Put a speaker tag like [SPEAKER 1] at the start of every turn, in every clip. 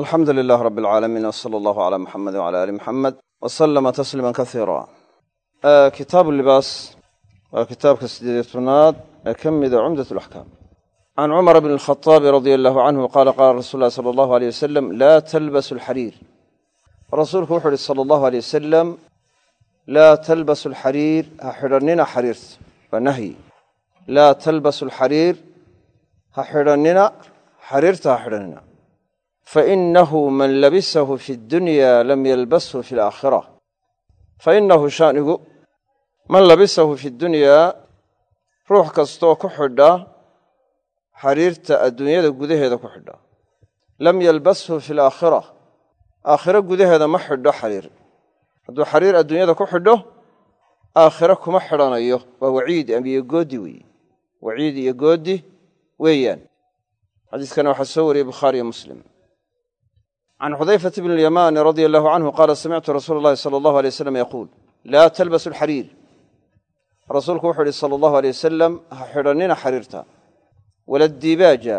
[SPEAKER 1] alxamdu lilaah rab alcaalamiin wsala allahu calaa muxamedi wcala aali muxamed wa sallama tasliima kasiira kitaabu libaas waa kitaabka sideediy tobnaad ee ka mida cumdat alaxkaam can cumar bn alkhaaabi radia allahu canhu qaala qaala rasuul lahi sala allahu aleyh wasalam laa talbasu alxariir rasuulku wuxu uhi sala allahu aleyh wasalam laa talbasu alxariir ha xidhannina xariirta waa nahyi laa talbasu alxariir ha xidhannina xariirta ha xidhannina fainahu man labisahu fi dunya lam yalbashu fi alaakhira fainahu shaanigu man labisahu fi dunyaa ruux kastaoo ku xidha xariirta adduunyada gudaheeda ku xidha lam yalbashu fi alaakhira aakhiro gudaheeda ma xidho xariir hadduu xariir adduunyada ku xidho aakhiro kuma xidhanayo waa waciid iyo goodi weeye waciid iyo goodi weeyaan xadiiskana waxaa soo wariyey bukhaariyo muslim can xudayfata bn اlyamaani radia allahu canhu qaala samictu rasuula اllahi sala allahu alay waslam yaquul laa talbasu alxariir rasuulku wuxuu ihi sala allahu alay wasalam ha xidhannina xariirta wala dibaaja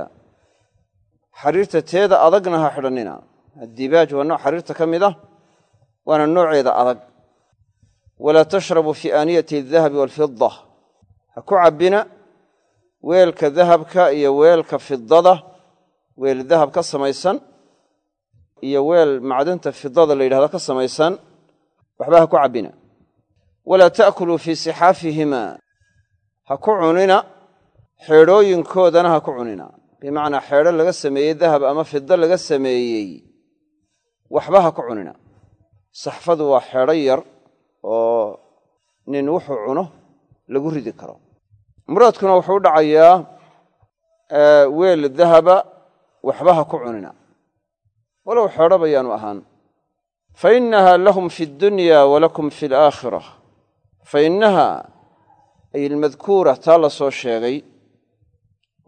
[SPEAKER 1] xariirta teeda adagna ha xidhannina addibaaj waa nooc xariirta ka mid ah waana nooceeda adag walaa tashrabu fii aaniyati adahabi waalfida ha ku cabbina weelka dahabka iyo weelka fidada weel dahab ka samaysan iyo weel macdanta fidada la yidhahdo ka samaysan waxba ha ku cabbina. Walaa ta'kuluu fii sixaafihimaa ha ku cunina xeedhooyinkoodana ha ku cunina. Bimacnaa xeedho laga sameeyey dahab ama fido laga sameeyey waxba ha ku cunina. Saxfadu waa xeedho yar oo nin wuxuu cuno lagu ridi karo. Muraadkuna wuxuu u dhacayaa weel dahaba waxba ha ku cunina walow xeedho bayaanu ahaan. Fa innaha lahum fi dunya walakum fi alaakhira fa innaha ay ilmadkuura taa la soo sheegay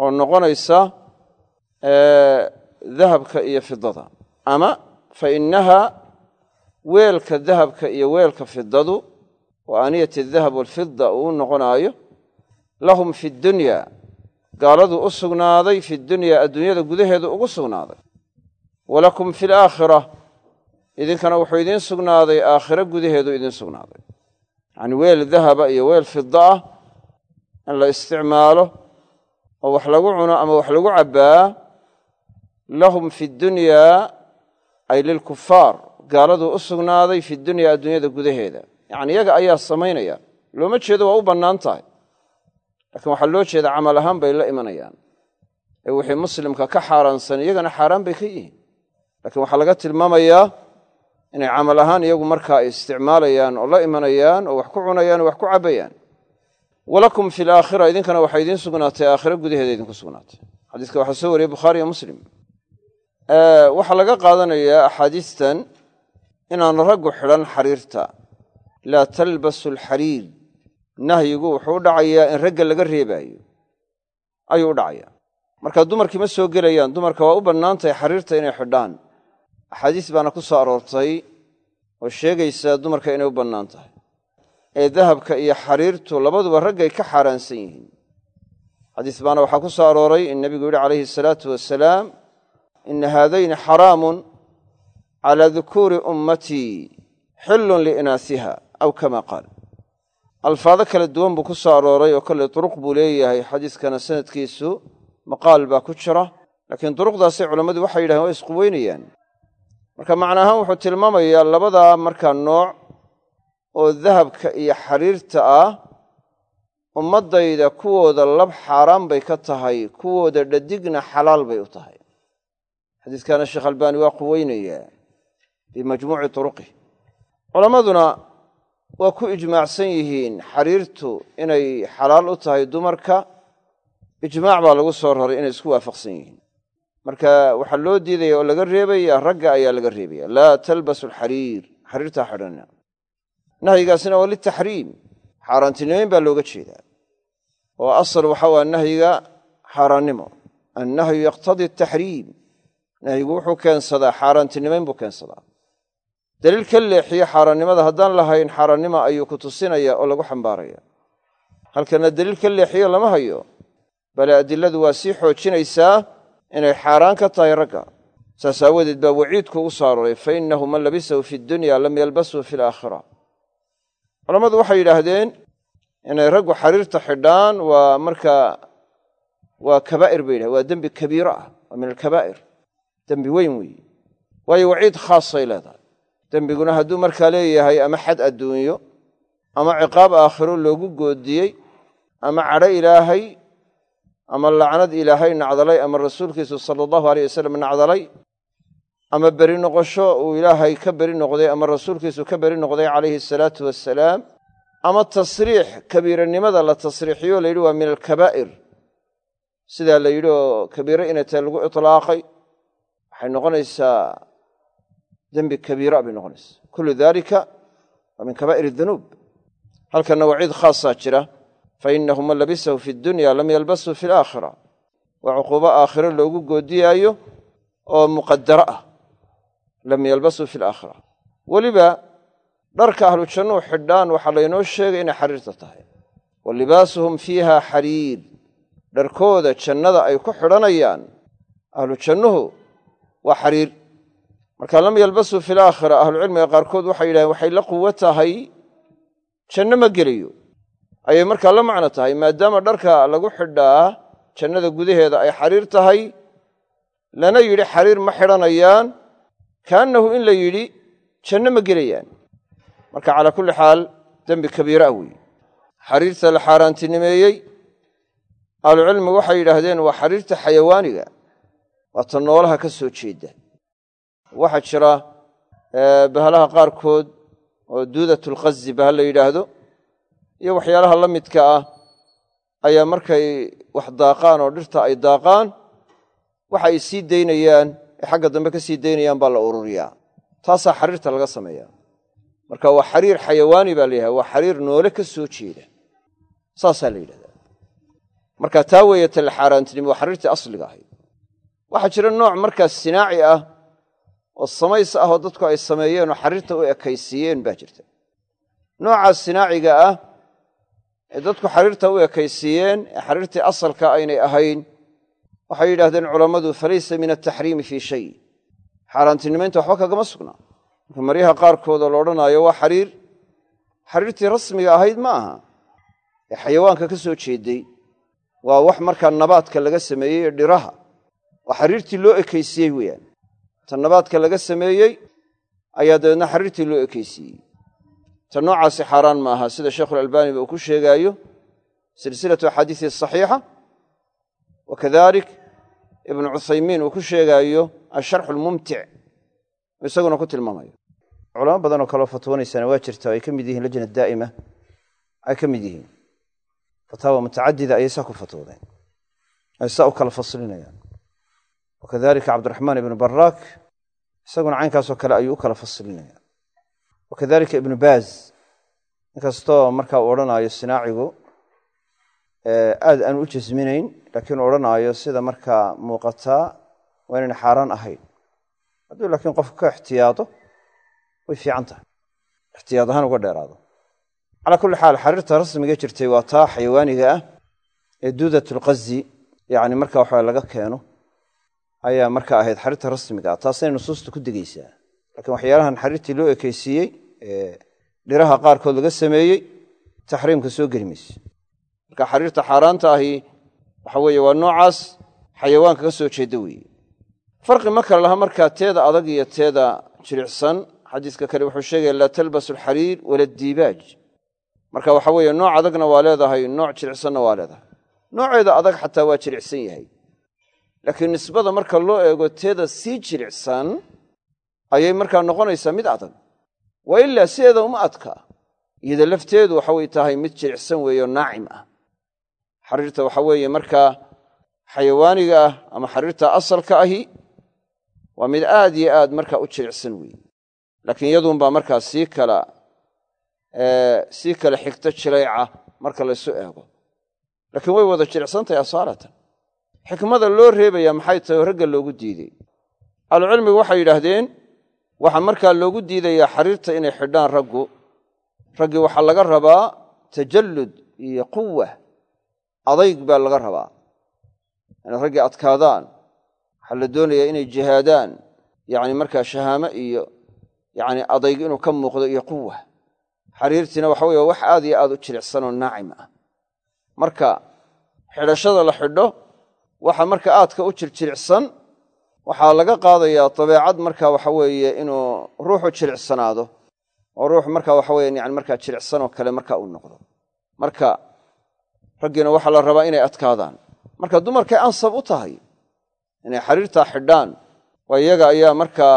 [SPEAKER 1] oo noqonaysa dahabka iyo fidada ama fa innaha weelka dahabka iyo weelka fidadu wa aaniyati adahab waalfida uu noqonaayo lahum fi dunya. Gaaladu u sugnaaday fi dunyaa adduunyada gudaheedu ugu sugnaaday walakum fi alaakhira idinkana wuxuu idiin sugnaaday aakhiro gudaheedu idiin sugnaaday. Yacni weel dahaba iyo weel fida ah in la isticmaalo oo wax lagu cuno ama wax lagu cabbaa lahum fi dunyaa ay lilkufaar gaaladuu u sugnaaday fi dunyaa adduunyada gudaheeda. Yacni iyaga ayaa samaynaya. Looma jeedo waa u bannaan tahay. Laakiin waxaa loo jeeda camal ahaan bay la imanayaan. Ee wixii muslimka ka xaaraansan iyagana xaaraan bay ka yihiin laakiin waxaa laga tilmaamayaa inay camal ahaan iyagu markaa ay isticmaalayaan oo la imanayaan oo wax ku cunayaan oo wax ku cabbayaan. Walakum fi alaakhira idinkana waxaa idiin sugnaatay aakhiro gudaheeda idinku sugnaatay. Xadiiska waxaa soo wariyey bukhaariyo muslim. Waxaa laga qaadanayaa axaadiistan inaan raggu xidhan xariirta. Laa talbasu alxariir nahyigu wuxuu u dhacayaa in ragga laga reebaayo. Ayuu u dhacayaa. Marka dumarkii ma soo gelayaan dumarka waa u bannaan tahay xariirta inay xidhaan axaadiis baana ku soo aroortay oo sheegaysa dumarka inay u bannaan tahay. Ee dahabka iyo xariirtu labaduba raggay ka xaaraansan yihiin. Xadiis baana waxaa ku soo arooray in nebigu yidhi calayhi asalaatu wasalaam ina haadayni xaraamun calaa dukuuri ummatii xillun liinaasiha aw kama qaal. Alfaado kala duwan buu ku soo arooray oo kolley duruq buu leeyahay xadiiskana sanadkiisu maqaal baa ku jira laakiin duruqdaasay culammadu waxay yidhahdeen waa isquweynayaan marka macna ahaan wuxuu tilmaamayaa labadaa markaa nooc oo dahabka iyo xariirta ah ummaddayda kuwooda lab xaaraan bay ka tahay kuwooda dhadigna xalaal bay u tahay. Xadiiskana sheekh albaani waa quweynayaa bimajmuuci turuqih culammaduna waa ku ijmaacsan yihiin xariirtu inay xalaal u tahay dumarka ijmaac baa lagu soo raray inay isku waafaqsan yihiin marka waxaa loo diidaya oo laga reebaya ragga ayaa laga reebaya laa talbasu alxariir xariirtaa xidhanina nahyigaasina waa litaxriim xaaraantinimayn baa looga jeedaa. Oo asal waxa waa nahyiga xaaraannimo. Annahyu yaqtadii ataxriim nahyigu wuxuu keensadaa xaaraantinimayn buu keensadaa. Daliil ka leexiye xaaraannimada haddaan lahayn xaaraannima ayuu ku tusinaya oo lagu xambaaraya. Halkana daliil ka leexiyo lama hayo. Bale adiladu waa sii xoojinaysaa inay xaaraan ka tahay ragga. Saas aawadeed baa waciidku ugu soo arooray fa innahu man labisahu fi dunya lam yalbashu fi alaakhira. Culammadu waxay yidhaahdeen inay raggu xariirta xidhaan waa markaa waa kabaa'ir bay yidhahen waa dembi kabiiro ah waa min alkabaa'ir. Dembi weyn weeye waayo waciid khaasay leedahay. Dembiguna hadduu markaa leeyahay ama xad adduunyo ama ciqaab aakhiro loogu goodiyey ama cadho ilaahay ama lacnad ilaahay nacdalay ama rasuulkiisu sala allahu aleyh wasalam nacdalay ama beri noqosho uu ilaahay ka beri noqday ama rasuulkiisu ka beri noqday calayhi asalaatu wassalaam ama tasriix kabiiranimada la tasriixiyo la yidhi waa min alkabaa'ir. Sidaa la yidhi oo kabiiro inay tahay lagu itlaaqay. Waxay noqonaysaa dembi kabiira bay noqonaysaa. Kullu daalika waa min kabaa'ir dunuub. Halkanna waciid khaasaa jira fa innahu man labisahu fi dunya lam yalbashu fi alaakhira waa cuquubo aakhiro loogu goodiyaayo oo muqadaro ah lam yalbasuu fi alaakhira weliba dharka ahlu jannuhu xidhaan waxaa laynoo sheegay inay xariirta tahay wa libaasuhum fiiha xariir dharkooda jannada ay ku xidhanayaan ahlu jannuhu waa xariir marka lam yalbasuu fi alaakhira ahlucilmiga qaarkood waxay yidhahdeen waxay la quwo tahay janno ma gelayo ayay markaa la macno tahay maadaama dharka lagu xidhaa jannada gudaheeda ay xariir tahay lana yidhi xariir ma xidhanayaan kaannahu in la yidhi janno ma gelayaan. Marka calaa kulli xaal dembi kabiira ah weeye. Xariirta la xaaraantinimeeyey ahlucilmigu waxay yidhaahdeen waa xariirta xayawaaniga waa ta noolaha ka soo jeeda. Waxaa jira bahalaha qaarkood oo duudatulqazi bahal la yidhaahdo iyo waxyaalaha la midka ah ayaa markay wax daaqaan oo dhirta ay daaqaan waxa sii daynayaan ee xagga dambe ka sii daynayaan baa la ururiyaa. Taasaa xariirta laga sameeyaa. Marka waa xariir xayawaani baa la yidhahda waa xariir noole ka soo jeeda saasaa la yidhahdaa. Marka taa weeye ta waa xariirtii asliga ahayd. Waxaa jira nooc markaas sinaaci ah oo samays ah oo dadku ay sameeyeen oo xariirta u ekaysiiyeen baa jirta. Noocaas sinaaciga ah ee dadku xariirta u ekaysiiyeen ee xariirtii asalka aynay ahayn waxay yidhahdeen culammadu falaysa min altaxriimi fii shay. Xaaraantinimaynta waxba kagama sugnaa marka maryaha qaarkooda la odhanaayo waa xariir xariirtii rasmiga ahayd ma aha ee xayawaanka ka soo jeeday waa wax markaa nabaadka laga sameeyey ee dhiraha oo xariirtii loo ekaysiiyey weeyaan. Ta nabaadka laga sameeyey ayaa dabeedna xariirtii loo ekaysiiyey ta noocaasi xaaraan maaha sida sheikhulalbaaniba uu ku sheegaayo silsilatu axaadiisi saxiixa wa kadalik ibnu cuthaymiin uu ku sheegaayo asharxu lmumtic isaguna ku tilmaamayo. Culamo badanoo kaleo fatwoonaysana waa jirta ay ka mid yihiin lajna daa'ima ay ka mid yihiin. Fataawa mutacadida ayay saa ku fatwoodeen ay saa u kala faslinayaan. Wakadalika cabdiraxmaan ibnu baraak isaguna caynkaasoo kale ayuu u kala faslinaya wakadalika ibnu baaz inkastoo markaa uu odhanaayo sinaacigu aad aan u jasminayn laakiin u odhanaayo sida markaa muuqataa waa inayna xaaraan ahayn hadduu laakiin qofku ka ixtiyaado way fiican tahay ixtiyaad ahaan uga dheeraado calaa kulli xaal xariirta rasmiga jirtay waa taa xayawaaniga ah ee duudatulqazi yani marka waxa laga keeno ayaa marka ahayd xariirta rasmiga ah taasay nusuusta ku degeysaa laakiin waxyaalahan xariirtii loo ekeysiiyey ee dhiraha qaarkood laga sameeyey taxriimka soo geli mayse marka xariirta xaaraanta ahi waxa weeye waa noocaas xayawaanka ka soo jeeda weeye. Farqi ma kale laha markaa teeda adag iyo teeda jiricsan xadiiska kale wuxuu sheegaya laa talbasu alxariir wala diibaaj. Marka waxa weeye nooc adagna waa leedahay nooc jiricsanna waa leedahay. Nooceeda adag xataa waa jiricsan yahay. Laakiin nisbada marka loo eego teeda sii jiricsan ayay markaa noqonaysaa mid adag. Waa ilaa sideeda uma adka. Iyada lafteedu waxaway tahay mid jiricsan weeyo naacim ah. Xariirta waxa weeye markaa xayawaaniga ah ama xariirta asalka ahi waa mid aad iyo aad markaa u jiricsan weeye. Laakiin iyaduunbaa markaa sii kala sii kala xigto jilayca marka laysu eego. Laakiin way wada jiricsantahay asaalatan. Xikmada loo reebaya maxay tahay oo ragga loogu diidey? Ahlucilmigu waxay yidhaahdeen waxaa markaa loogu diidayaa xariirta inay xidhaan raggu. Raggii waxaa laga rabaa tajallud iyo quwa adayg baa laga rabaa. Inay raggii adkaadaan. Waxaa la doonayaa inay jihaadaan. Yacni markaa shahaamo iyo yacni adayg inuu ka muuqdo iyo quwa xariirtiina waxa weye wax aad iyo aad u jilicsan oo naacim ah. Marka xidhashada la xidho waxa marka aadka u jirjiricsan waxaa laga qaadayaa dabeecad marka waxa weeye inuu ruuxu jilicsanaado oo ruux marka waxa weye yani markaa jilicsanoo kale marka uu noqdo. Marka raggiina waxaa la rabaa inay adkaadaan. Marka dumarkay ansab u tahay inay xariirtaa xidhaan waa iyaga ayaa markaa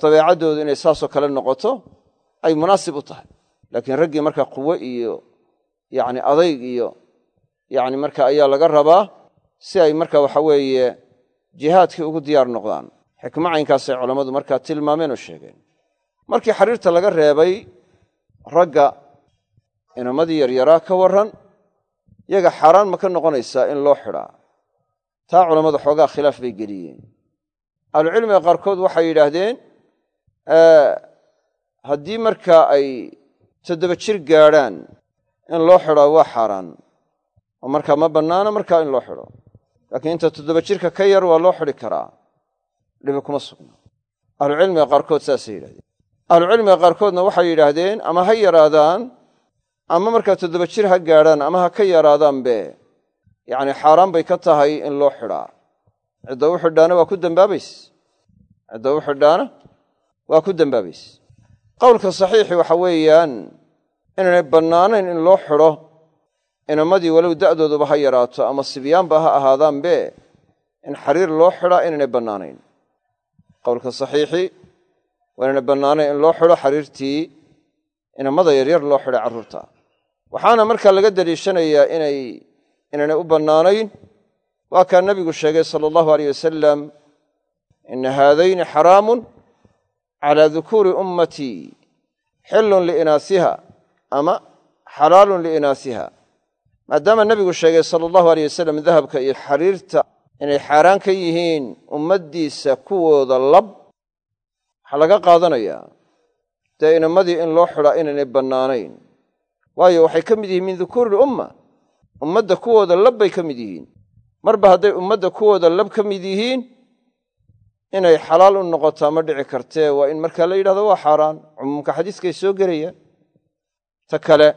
[SPEAKER 1] dabeecaddoodu inay saasoo kale noqoto ay munaasib u tahay. Laakiin raggii marka quwo iyo yani adayg iyo yani marka ayaa laga rabaa si ay marka waxa weeye jihaadkii ugu diyaar noqdaan. Xikmo caynkaasay culammadu markaa tilmaameen oo sheegeen. Markii xariirta laga reebay ragga inamadii yaryaraa ka warran yaga xaaraan ma ka noqonaysaa in loo xidhaa. Taa culammadu xoogaa khilaaf bay geliyeen. Ahlucilmiga qaarkood waxay yidhaahdeen haddii markaa ay toddoba jir gaadhaan in loo xidhaa waa xaaraan oo markaa ma bannaana markaa in loo xidho laakiin inta toddoba jirka ka yar waa loo xidhi karaa. Dhibi kuma sugna ahlucilmiga qaarkood saasay yidhahdeen ahlucilmiga qaarkoodna waxay yidhaahdeen ama ha yaraadaan ama markaa toddoba jir ha gaadhaan ama ha ka yaraadaanbe yacni xaaraan bay ka tahay in loo xidhaa. Cidda u xidhaana waa ku dembaabayse cidda u xidhaana waa ku dembaabayse qowlka saxiixi waxa weeyaan inaanay bannaanayn in loo xidho inamadii walow da'dooduba ha yaraato ama sibyaanba ha ahaadaanbe in xariir loo xidhaa inaanay bannaanayn. Qowlka saxiixi waa inaanay bannaanayn in loo xidho xariirtii inamada yaryar loo xidhay carruurta waxaana markaa laga deliishanayaa inay inaanay u bannaanayn. Waa kaa nebigu sheegay sala allahu aleyh wasalam ina haadayni xaraamun calaa dukuuri ummatii xillun liinaasiha ama xalaalun liinaasiha maadaama nebigu sheegay sala allahu aleyh wasalam dahabka iyo xariirta inay xaaraan ka yihiin ummaddiisa kuwooda lab waxaa laga qaadanayaa dee inamadii in loo xidhaa inaynay bannaanayn. Waayo waxay ka mid yihiin min dukuuri ilumma ummadda kuwooda lab bay ka mid yihiin. Marba hadday ummadda kuwooda lab ka mid yihiin inay xalaal u noqotaa ma dhici kartee waa in markaa la yidhahdo waa xaaraan. Cumuumka xadiiskay soo gelayaan ta kale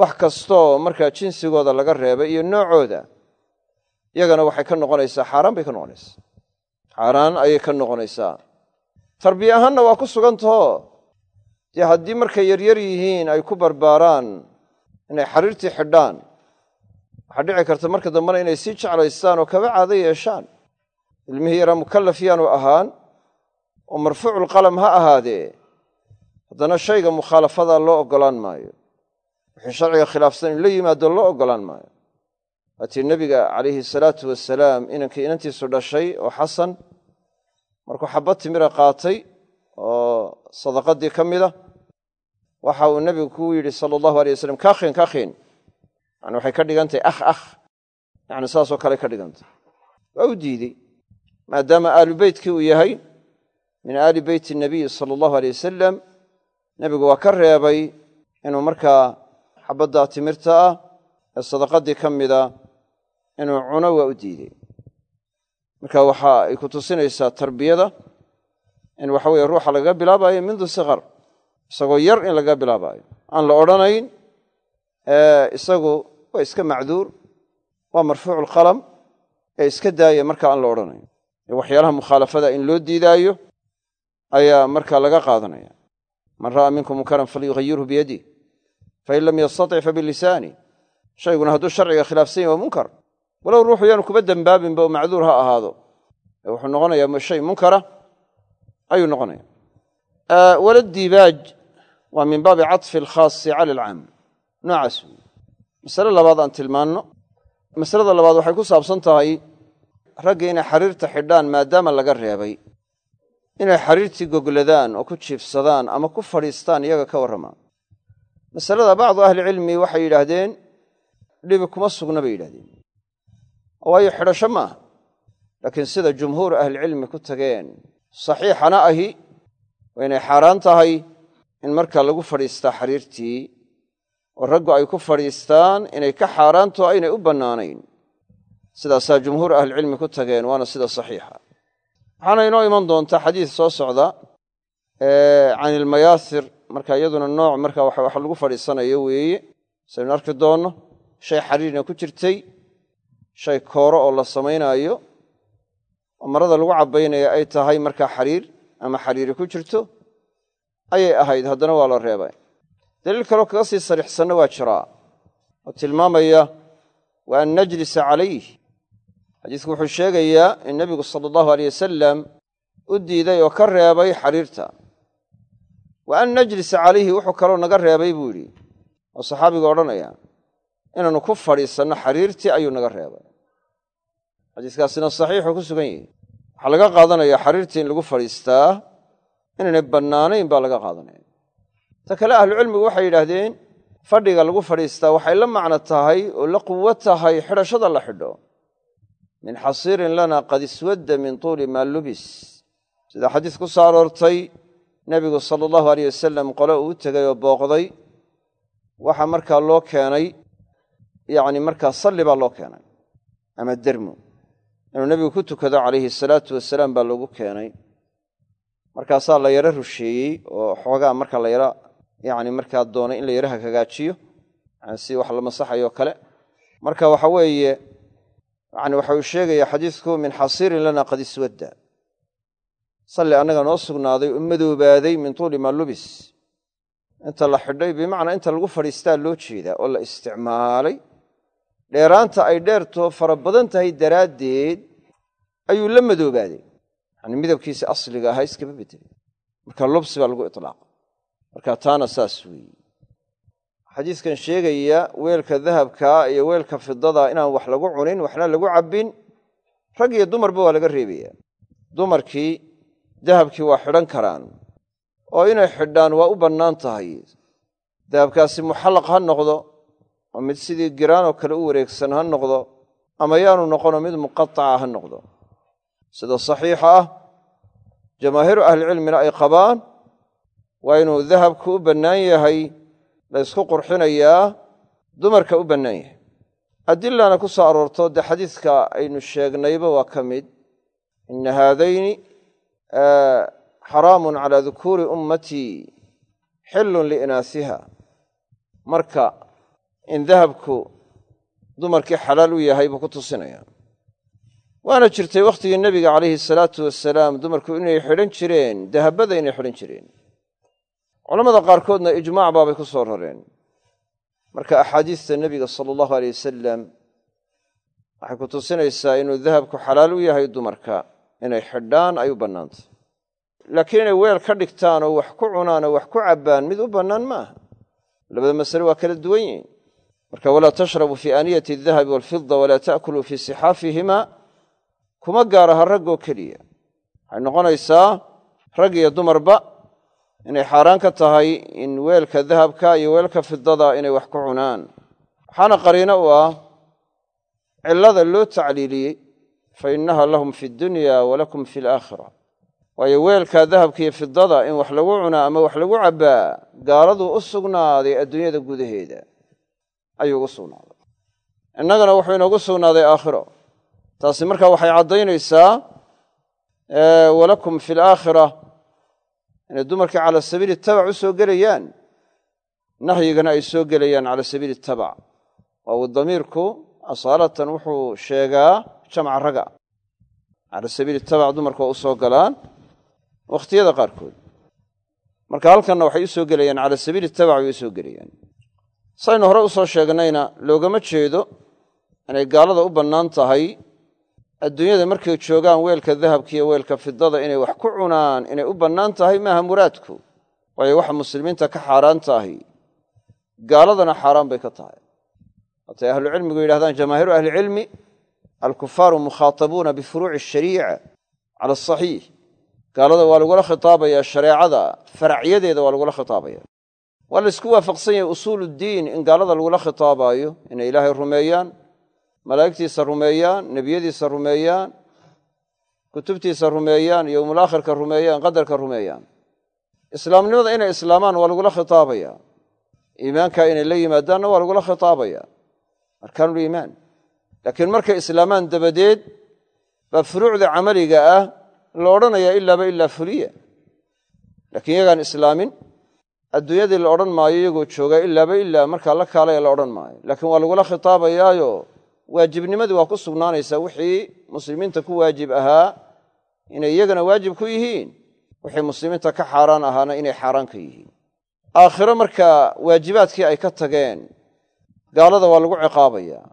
[SPEAKER 1] wax kastooo markaa jinsigooda laga reebay iyo noocooda iyagana waxay ka noqonaysaa xaaraan bay ka noqonaysaa. Xaaraan ayay ka noqonaysaa. Tarbiye ahaanna waa ku sugantahoo dee haddii markay yaryar yihiin ay ku barbaaraan inay xariirtii xidhaan waxaa dhici karta marka dambena inay sii jeclaystaan oo kaba caado yeeshaan. Ilmihii yaraa mukallaf yaanu ahaan oo marfuuculqalam ha ahaadee haddana shayga mukhaalafadaa loo oggolaan maayo wixii sharciga khilaafsan in la yimaado loo oggolaan maayo. Waatii nebiga calayhi salaatu wasalaam inankii inantiisu dhashay oo xasan markuu xabad timira qaatay oo sadaqadii ka mida waxa uu nebigu ku yidhi sala allahu alay wasalam kakhin kakhin yani waxay ka dhigantahay akh akh. Yani saasoo kale ka dhigantay. Waa u diidey maadaama aalu beytkii uu yahay min aali beyti nabiyi sala allahu alay wasalam nebigu waa ka reebay inuu markaa xabaddaa timirta ah ee sadaqadii ka mida inuu cuno waa u diidey. Marka waxa ay ku tusinaysaa tarbiyada in waxa weye ruuxa lagaga bilaabaayo mindu sikar isagoo yar in lagaga bilaabaayo aan la odhanayn isagu waa iska macduur waa marfuucu lqalam ee iska daaya marka aan la odhanayn. Waxyaalaha mukhaalafada in loo diidaayo ayaa marka laga qaadanaya. Man ra'a minkum munkaran falyughayirhu biyadih fain lam yastatic fabilisaani shayguna hadduu sharciga khilaafsan yahy waa munkar walow ruuxu yaanu kuba dembaabinba oo macduur ha ahaado wuxuu noqonayaa shay munkara ayuu noqonaya wala diibaaj waa min baabi caطfi alkhaasi cala alcaam noocaas wey masale labaad aan tilmaanno masalada labaad waxay ku saabsan tahay ragga inay xariirta xidhaan maadaama laga reebay inay xariirtii gogladaan oo ku jiifsadaan ama ku fadhiistaan iyaga ka warramaan masalada bacdu ahlicilmi waxay yidhaahdeen dhibi kuma sugna bay yidhahdeen waayo xidhasho maaha laakiin sida jumhuur ahlicilmi ku tageen saxiixana ahi waa inay xaaraan tahay in marka lagu fadhiistaa xariirtii oo raggu ay ku fadhiistaan inay ka xaaraanto aynay u bannaanayn. Sidaasaa jumhuur ahlicilmi ku tageen waana sida saxiixa. Waxaana inoo iman doontaa xadiis soo socda can ilmayaasir marka iyaduna nooc marka wax lagu fadhiisanayo weeye saynu arki doonno shay xariirna ku jirtay shay kooro oo la samaynaayo oo marada lagu cabbaynaya ay tahay markaa xariir ama xariiri ku jirto ayay ahayd haddana waa la reebay. Daliil kaloo kaga sii sarixsanna waa jiraa oo tilmaamaya wa an najlisa calayh xadiisku wuxuu sheegayaa in nebigu sala allahu aleyh wasalam u diiday oo ka reebay xariirta wa an najlisa calayhi wuxuu kaloo naga reebay buu yidhi. Oo saxaabiga odhanaya inaannu ku fadhiisanno xariirtii ayuu naga reebay. Xadiiskaasina saxiixuu ku sugan yahi waxaa laga qaadanayaa xariirtii in lagu fadhiistaa inaynay bannaanayn baa laga qaadanaya. Ta kale ahlucilmigu waxay yidhaahdeen fadhiga lagu fadhiistaa waxay la macno tahay oo la quwo tahay xidhashada la xidho. Min xasiirin lana qad iswadda min tuuli maa lubis. Sida xadiis ku soo aroortay nebigu sala allahu aleyh wasalam qole uu tegay oo booqday. Waxaa markaa loo keenay yacni markaa salli baa loo keenay ama dermo inuu nebigu ku tukado calayhi salaatu wasalaam baa loogu keenay. Markaasaa la yaro rusheeyey oo xoogaa marka la yaro yacni markaa doonay in la yaro hagaajiyo si wax la masaxayoo kale. Marka waxa weeye yani waxa uu sheegayaa xadiisku min xasiirin lana qad iswadda salli annaga noo sugnaaday oo madoobaaday min tuuli maa lubis. Inta la xidhay bimacnaa inta lagu fadhiistaa loo jeedaa oo la isticmaalay. Dheeraanta ay dheertoo fara badan tahay daraaddeed ayuu la madoobaaday. Yani midabkiisa asliga ahaa iskaba bedelay marka lubsi baa lagu itlaaqa marka taana saas weeye. Xadiiskan sheegaya weelka dahabkaa iyo weelka fidadaa inaan wax lagu cunin waxna lagu cabbin rag iyo dumarba waa laga reebaya. Dumarkii dahabkii waa xidhan karaan oo inay xidhaan waa u bannaan tahay. Dahabkaasi muxallaq ha noqdo oo mid sidii giraanoo kale u wareegsan ha noqdo ama yaanu noqono mid muqataca ha noqdo. Sida saxiixa ah jamaahiiru ahlicilmina ay qabaan waa inuu dahabku u bannaan yahay la ysku qurxinayaa dumarka u bannaan yahay. Adilana ku soo aroorto dee xadiiska aynu sheegnayba waa ka mid. Ina haadayni xaraamun calaa dukuuri ummatii xillun liinaasiha marka in dahabku dumarkii xalaal u yahay buu ku tusinaya waana jirtay wakhtigii nebiga calayhi salaatu wasalaam dumarku inay xidhan jireen dahabada inay xidhan jireen culamada qaarkoodna ijmaac baabay ku soo rareen marka axaadiista nebiga sala allahu aleyh wasalam waxay ku tusinaysaa inuu dahabku xalaal u yahay dumarka inay xidhaan ay u bannaantay laakiin inay weel ka dhigtaan oo wax ku cunaan oo wax ku cabbaan mid u bannaan ma aha labada masale waa kala duwan yihiin marka walaa tashrabuu fii aaniyati adahabi waalfida walaa ta'kuluu fii sixaafihima kuma gaaraha raggoo keliya. Waxay noqonaysaa rag iyo dumarba inay xaaraan ka tahay in weelka dahabka iyo weelka fidada inay wax ku cunaan. Waxaana qariino u ah cillada loo tacliiliyey fa innaha lahum fi dunya walakum fi alaakhira waayo weelka dahabka iyo fidada in wax lagu cunaa ama wax lagu cabbaa gaaladuu u sugnaaday adduunyada gudaheeda. Ayuu ugu sugnaaday. Innagana wuxuu inoogu sugnaaday aakhiro. Taasi marka waxay caddaynaysaa walakum fi alaakhira inay dumarkii cala sabiili tabac u soo gelayaan. Nahyigana ay soo gelayaan cala sabiili tabac waaw damiirku asaalatan wuxuu sheegaa jamca raga. Cala sabiili tabac dumarku waa u soo galaan wakhtiyada qaarkood. Marka halkanna waxay u soo gelayaan cala sabiili tabac bay u soo gelayaan. Saynu hore u soo sheegnayna loogama jeedo inay gaalada u bannaan tahay adduunyada markay joogaan weelka dahabka iyo weelka fidada inay wax ku cunaan inay u bannaan tahay maaha muraadku waayo waxa muslimiinta ka xaaraan tahay gaaladana xaaraan bay ka tahay. Waatay ahlucilmigu yidhahdaan jamaahiiru ahlicilmi alkufaaru mukhaatabuuna bifuruuci ashariica cala asaxiix gaalada waa lagula khitaabaya shareecada faracyadeeda waa lagula khitaabaya waa la isku waafaqsan yahay usuuluddiin in gaalada lagula khitaabaayo inay ilaahay rumeeyaan malaa'igtiisa rumeeyaan nebiyadiisa rumeeyaan kutubtiisa rumeeyaan yowmulaakhirka rumeeyaan qadarka rumeeyaan islaamnimada inay islaamaan waa lagula khitaabaya iimaanka inay la yimaadaanna waa lagula khitaabaya arkaanuliimaan laakiin markay islaamaan dabadeed baa furuucda camaliga ah la odhanayaa ilaaba ilaa fuliya. Laakiin iyagaan islaamin adduunyadii la odhan maayo iyagoo joogaa ilaaba ilaa markaa la kaalaya la odhan maayo. Laakiin waa lagula khitaabayaayo waajibnimadii waa ku sugnaanaysaa wixii muslimiinta ku waajib ahaa inay iyagana waajib ku yihiin wixii muslimiinta ka xaaraan ahaana inay xaaraan ka yihiin. Aakhiro markaa waajibaadkii ay ka tageen gaalada waa lagu ciqaabayaa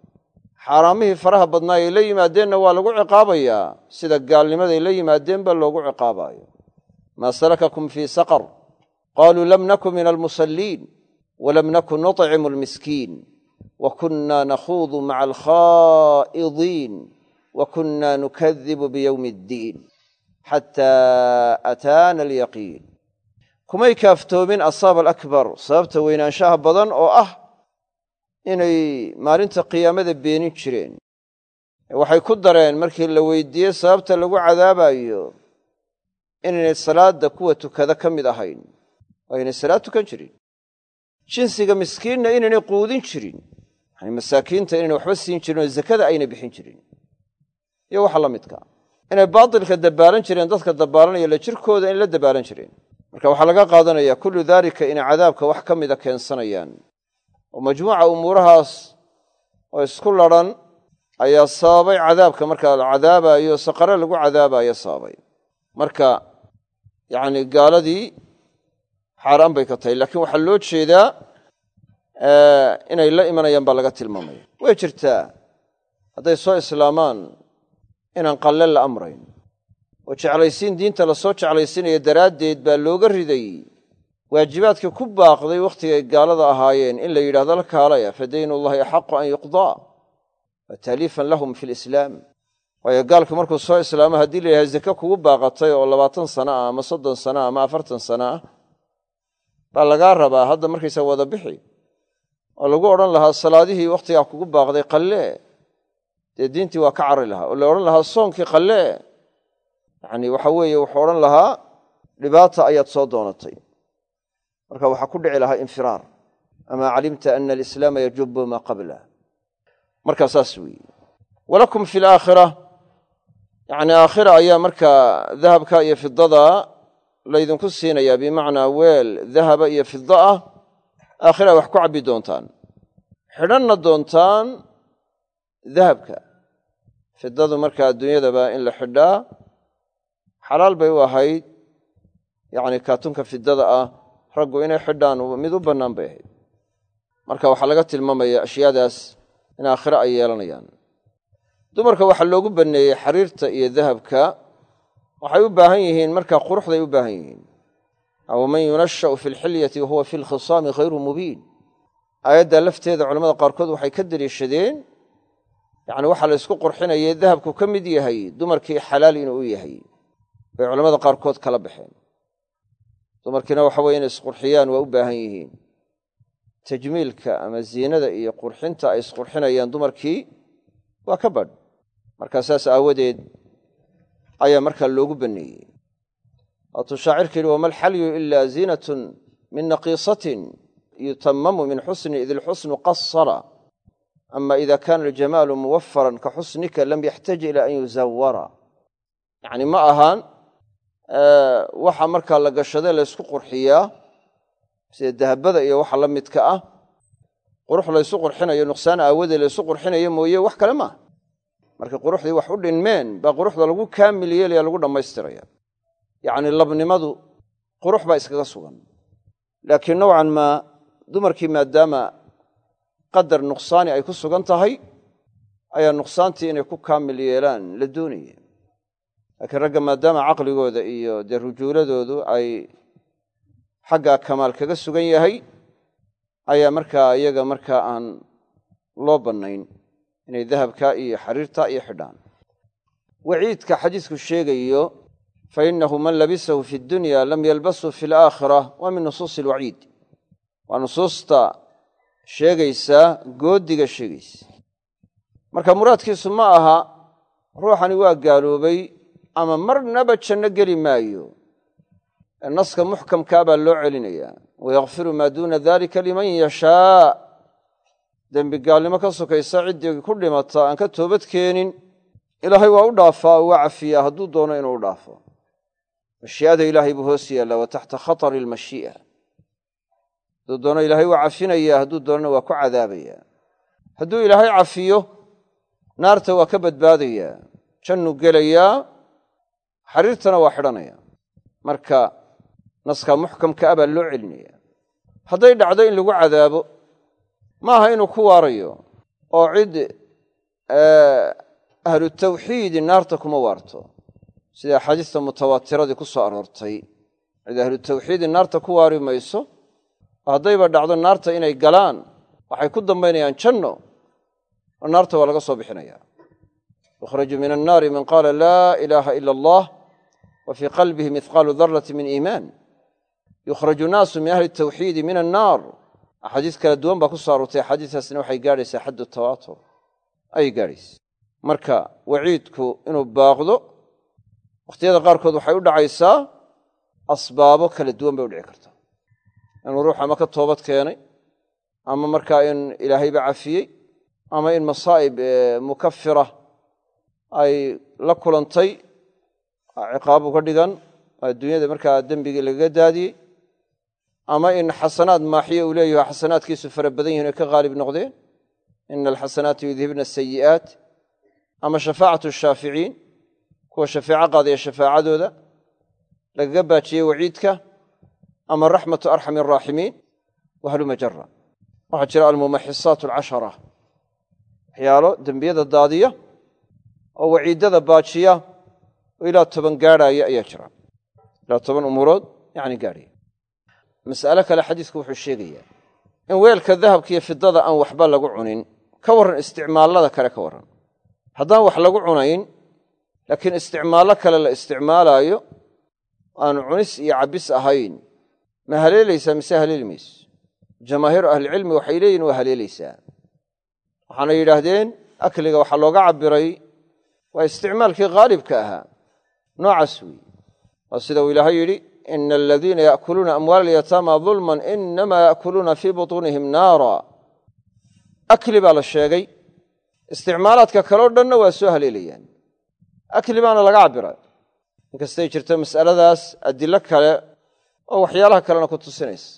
[SPEAKER 1] xaaraamihii faraha badnaa ay la yimaadeenna waa lagu ciqaabayaa. Sida gaalnimaday la yimaadeenba loogu ciqaabaayo. Maa salakakum fii saqar? Qaaluu lam naku min almusalliin walam naku nuطcimu almiskiin. Wa kunna nakhuudu maca alkhaa'idiin wa kunna nukadibu biyowmi addiin. Xataa ataana alyaqiin. Kumay kaaftoomin asaab alakbar sababta weynaanshaha badan oo ah inay maalinta qiyaamada beenin jireen. Waxay ku dareen markii la weydiiyey sababta lagu cadaabayo inaynay salaadda kuwa tukada ka mid ahayn. Oo aynay salaad tukan jirin. Jinsiga miskiinna inaynay quudin jirin. Yani masaakiinta inaynay waxba siin jirin oo zakada aynay bixin jirin. Iyo waxa la midka. Inay baatilka dabbaalan jireen dadka dabbaalanaya la jirkooda in la dabbaalan jireen. Marka waxaa laga qaadanaya kullu daalika inay cadaabka wax ka mida keensanayaan oo majmuuca umuurahaas oo isku ladhan ayaa sababay cadaabka. Markaa la cadaabaayo saqare lagu cadaabayo sababay. Marka yacni gaaladii xaaraan bay ka tahay. Laakiin waxaa loo jeedaa inay la imanayaan baa laga tilmaamaya. Way jirtaa hadday soo islaamaan inaan qalle la amrayn. Oo jeclaysiin diinta la soo jeclaysiinaya daraaddeed baa looga riday waajibaadkii ku baaqday wakhtigay gaalada ahaayeen in la yidhahdo la kaalaya fa daynullahi axaqu an yuqdaa wa taaliifan lahum fi lislaam waayo gaalku markuu soo islaamo haddii la yidhahdo zake kugu baaqatay oo labaatan sana ah ama soddon sana ah ama afartan sana ah baa lagaa rabaa hadda markaysa wada bixi oo lagu odhan lahaa salaadihii wakhtigaa kugu baaqday qallee dee diintii waa ka cari lahaa. Oo la odhan lahaa soonkii qallee yacni waxa weeye wuxuu odhan lahaa dhibaata ayaad soo doonatay marka waxaa ku dhici lahaa infiraar. Amaa calimta ana alislaama yajubu maa qablah markaa saas weeye. Walakum fi alaakhira yacni aakhira ayaa markaa dahabka iyo fidada laydinku siinayaa bimacnaa weel dahaba iyo fida ah aakhira wax ku cabbi doontaan. Xidhanna doontaan dahabka. Fidadu markaa adduunyadaba in la xidhaa. Xalaal bay u ahayd. Yacni kaatunka fidada ah raggu inay xidhaan mid u bannaan bay ahayd. Marka waxaa laga tilmaamaya ashyaadaas in aakhiro ay yeelanayaan. Dumarka waxaa loogu banneeyey xariirta iyo dahabka waxay u baahan yihiin markaa quruxday u baahan yihiin. Aw man yunasha'u fi lxilyati wahuwa fi lkhisaami hayru mubiin. Aayaddaa lafteeda culamada qaarkood waxay ka deliishadeen yacni waxaa la ysku qurxinayay dahabku ka mid yahay dumarkii xalaal inuu u yahay bay culamada qaarkood kala baxeen dumarkiina waxa weye inay isqurxiyaan waa u baahan yihiin. Tajmiilka ama ziinada iyo qurxinta ay isqurxinayaan dumarkii waa ka badh. Markaa saas aawadeed ayaa markaa loogu banneeyey waatuu shaacirka yidhi wama alxalyu ilaa ziinatun min naqiisatin yutamamu min xusni id ilxusnu qasara ama ida kaana aljamaalu muwafaran ka xusnika lam yaxtaj ila an yuzawara yacni ma ahaan waxa markaa la gashade laysku qurxiyaa sida dahabada iyo waxa la midka ah qurux laysu qurxinayo nuqsaan aawadee laysu qurxinayo mooye wax kale maaha marka quruxdii wax u dhinmeen baa quruxda lagu kaamil yeelaya lagu dhammaystiraya yacni labnimadu qurux baa iskaga sugan. Laakiin nowcan maa dumarkii maadaama qadar nuqsaani ay ku sugan tahay ayaa nuqsaantii inay ku kaamil yeelaan la doonaya laakiin ragga maadaama caqligooda iyo dee rujuuladoodu ay xaggaa kamaal kaga sugan yahay ayaa markaa iyaga markaa aan loo bannayn inay dahabka iyo xariirta iyo xidhaan. Waciidka xadiisku sheegayo fa innahu man labisahu fi dunya lam yalbasu fi alaakhira waa min nusuusi alwaciid. Waa nusuusta sheegaysaa goodiga sheegaysa. Marka muraadkiisu ma aha ruuxani waa gaaloobay ama marnaba janno geli maayo naska muxkamkaa baa loo celinayaa. Wayakfiru maa duuna dalika liman yashaa. Dembi gaalnimo ka sokaysa ciddii ku dhimata aan ka toobad keenin ilaahay waa u dhaafaa oo waa cafiyaa hadduu doono inuu u dhaafo. Mashii'ada ilaahay buu hoos yaallaa wa taxta khatari almashii'a. Hadduu doono ilaahay waa cafinayaa hadduu doonana waa ku cadaabayaa. Hadduu ilaahay cafiyo naarta waa ka badbaadayaa jannuu gelayaa xariirtana waa xidhanaya. Marka naska muxkamka ah baa loo celinaya hadday dhacdo in lagu cadaabo maaha inuu ku waarayo oo cid ahlu tawxiidi naarta kuma waarto. Sida axaadiista mutawaatiradii ku soo aroortay cid ahlu tawxiidi naarta ku waari mayso haddayba dhacdo naarta inay galaan waxay ku dambaynayaan janno oo naarta waa laga soo bixinaya yukhraju min annaari man qaala laa ilaaha ila allah wa fii qalbihi mihqaalu darati min iimaan yukhraju naasu min ahli tawxiidi min annaar axaadiis kala duwan baa ku soo aroortay axaadiistaasna waxay gaadhaysaa xaddu tawaatur ayay gaadhaysa marka waciidku inuu baaqdo wakhtiyada qaarkood waxay u dhacaysaa asbaabo kala duwan bay u dhici kartaa inuu ruux ama ka toobad keenay ama markaa in ilaahayba cafiyey ama in masaa'ib mukafira ay la kulantay ciqaabu ka dhigan adduunyada markaa dembigii lagaga daadiyey ama in xasanaad maaxiye uu leeyaho xasanaadkiisu fara badan yihiin oy ka haalib noqdeen ina alxasanaati yudhibna asayi'aat ama shafaacatu shaaficiin kuwa shafeeco qaadaya shafaacadooda lagaga baajiyey waciidka ama raxmatu arxami araaximiin wahluma jara waxaa jira almumaxisaat alcashara waxyaalo dembiyada daadiya oo waciiddada baajiya oo ilaa toban gaadhaaya ayaa jira. Ilaa toban umuurood yani gaadhaya mas'ale kale xadiisku wuxuu sheegayaa in weelka dahabka iyo fidada aan waxba lagu cunin ka warran isticmaallada kale ka warran. Haddaan wax lagu cunayn laakiin isticmaallo kale la isticmaalaayo aanu cunis iyo cabbis ahayn ma haleelaysaa mise haleeli mayso? Jamaahiiru ahlicilmi waxay leeyihiin waa haleelaysaa. Waxaana yidhaahdeen akliga waxaa looga cabbiray waa isticmaalkii khaalibka ahaa. Noocaas weeye. Waa sida uu ilaahay yidhi ina aladiina yaakuluuna amwaala alyataama dulman inamaa yaakuluuna fii butuunihim naara. Akli baa la sheegay. Isticmaalaadka kaleo dhanna waa soo haleelayaan. Akli baana laga cabbiray inkastay jirto mas'aladaas adilo kale oo waxyaalaha kalena ku tusinaysa.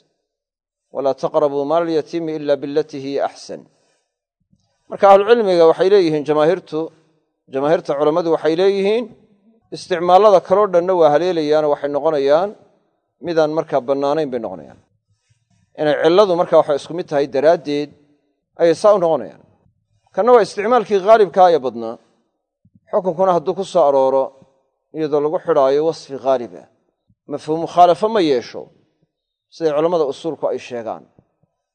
[SPEAKER 1] Walaa taqrabuu maala alyatiimi ila bilatii hiya axsan marka ahlucilmiga waxay leeyihiin jamaahiirtu jamaahiirta culammadu waxay leeyihiin isticmaallada kaloo dhanna waa haleelayaanoo waxay noqonayaan midaan markaa bannaanayn bay noqonayaan. Inay cilladu markaa waxay isku mid tahay daraaddeed ayay saa u noqonayaan. Kanna waa isticmaalkii khaalibkaa ee badnaa. Xukunkuna hadduu ku soo arooro iyadoo lagu xidhaayo wasfi khaalib mafhuum mukhaalafo ma yeesho siday culammada usuulku ay sheegaan.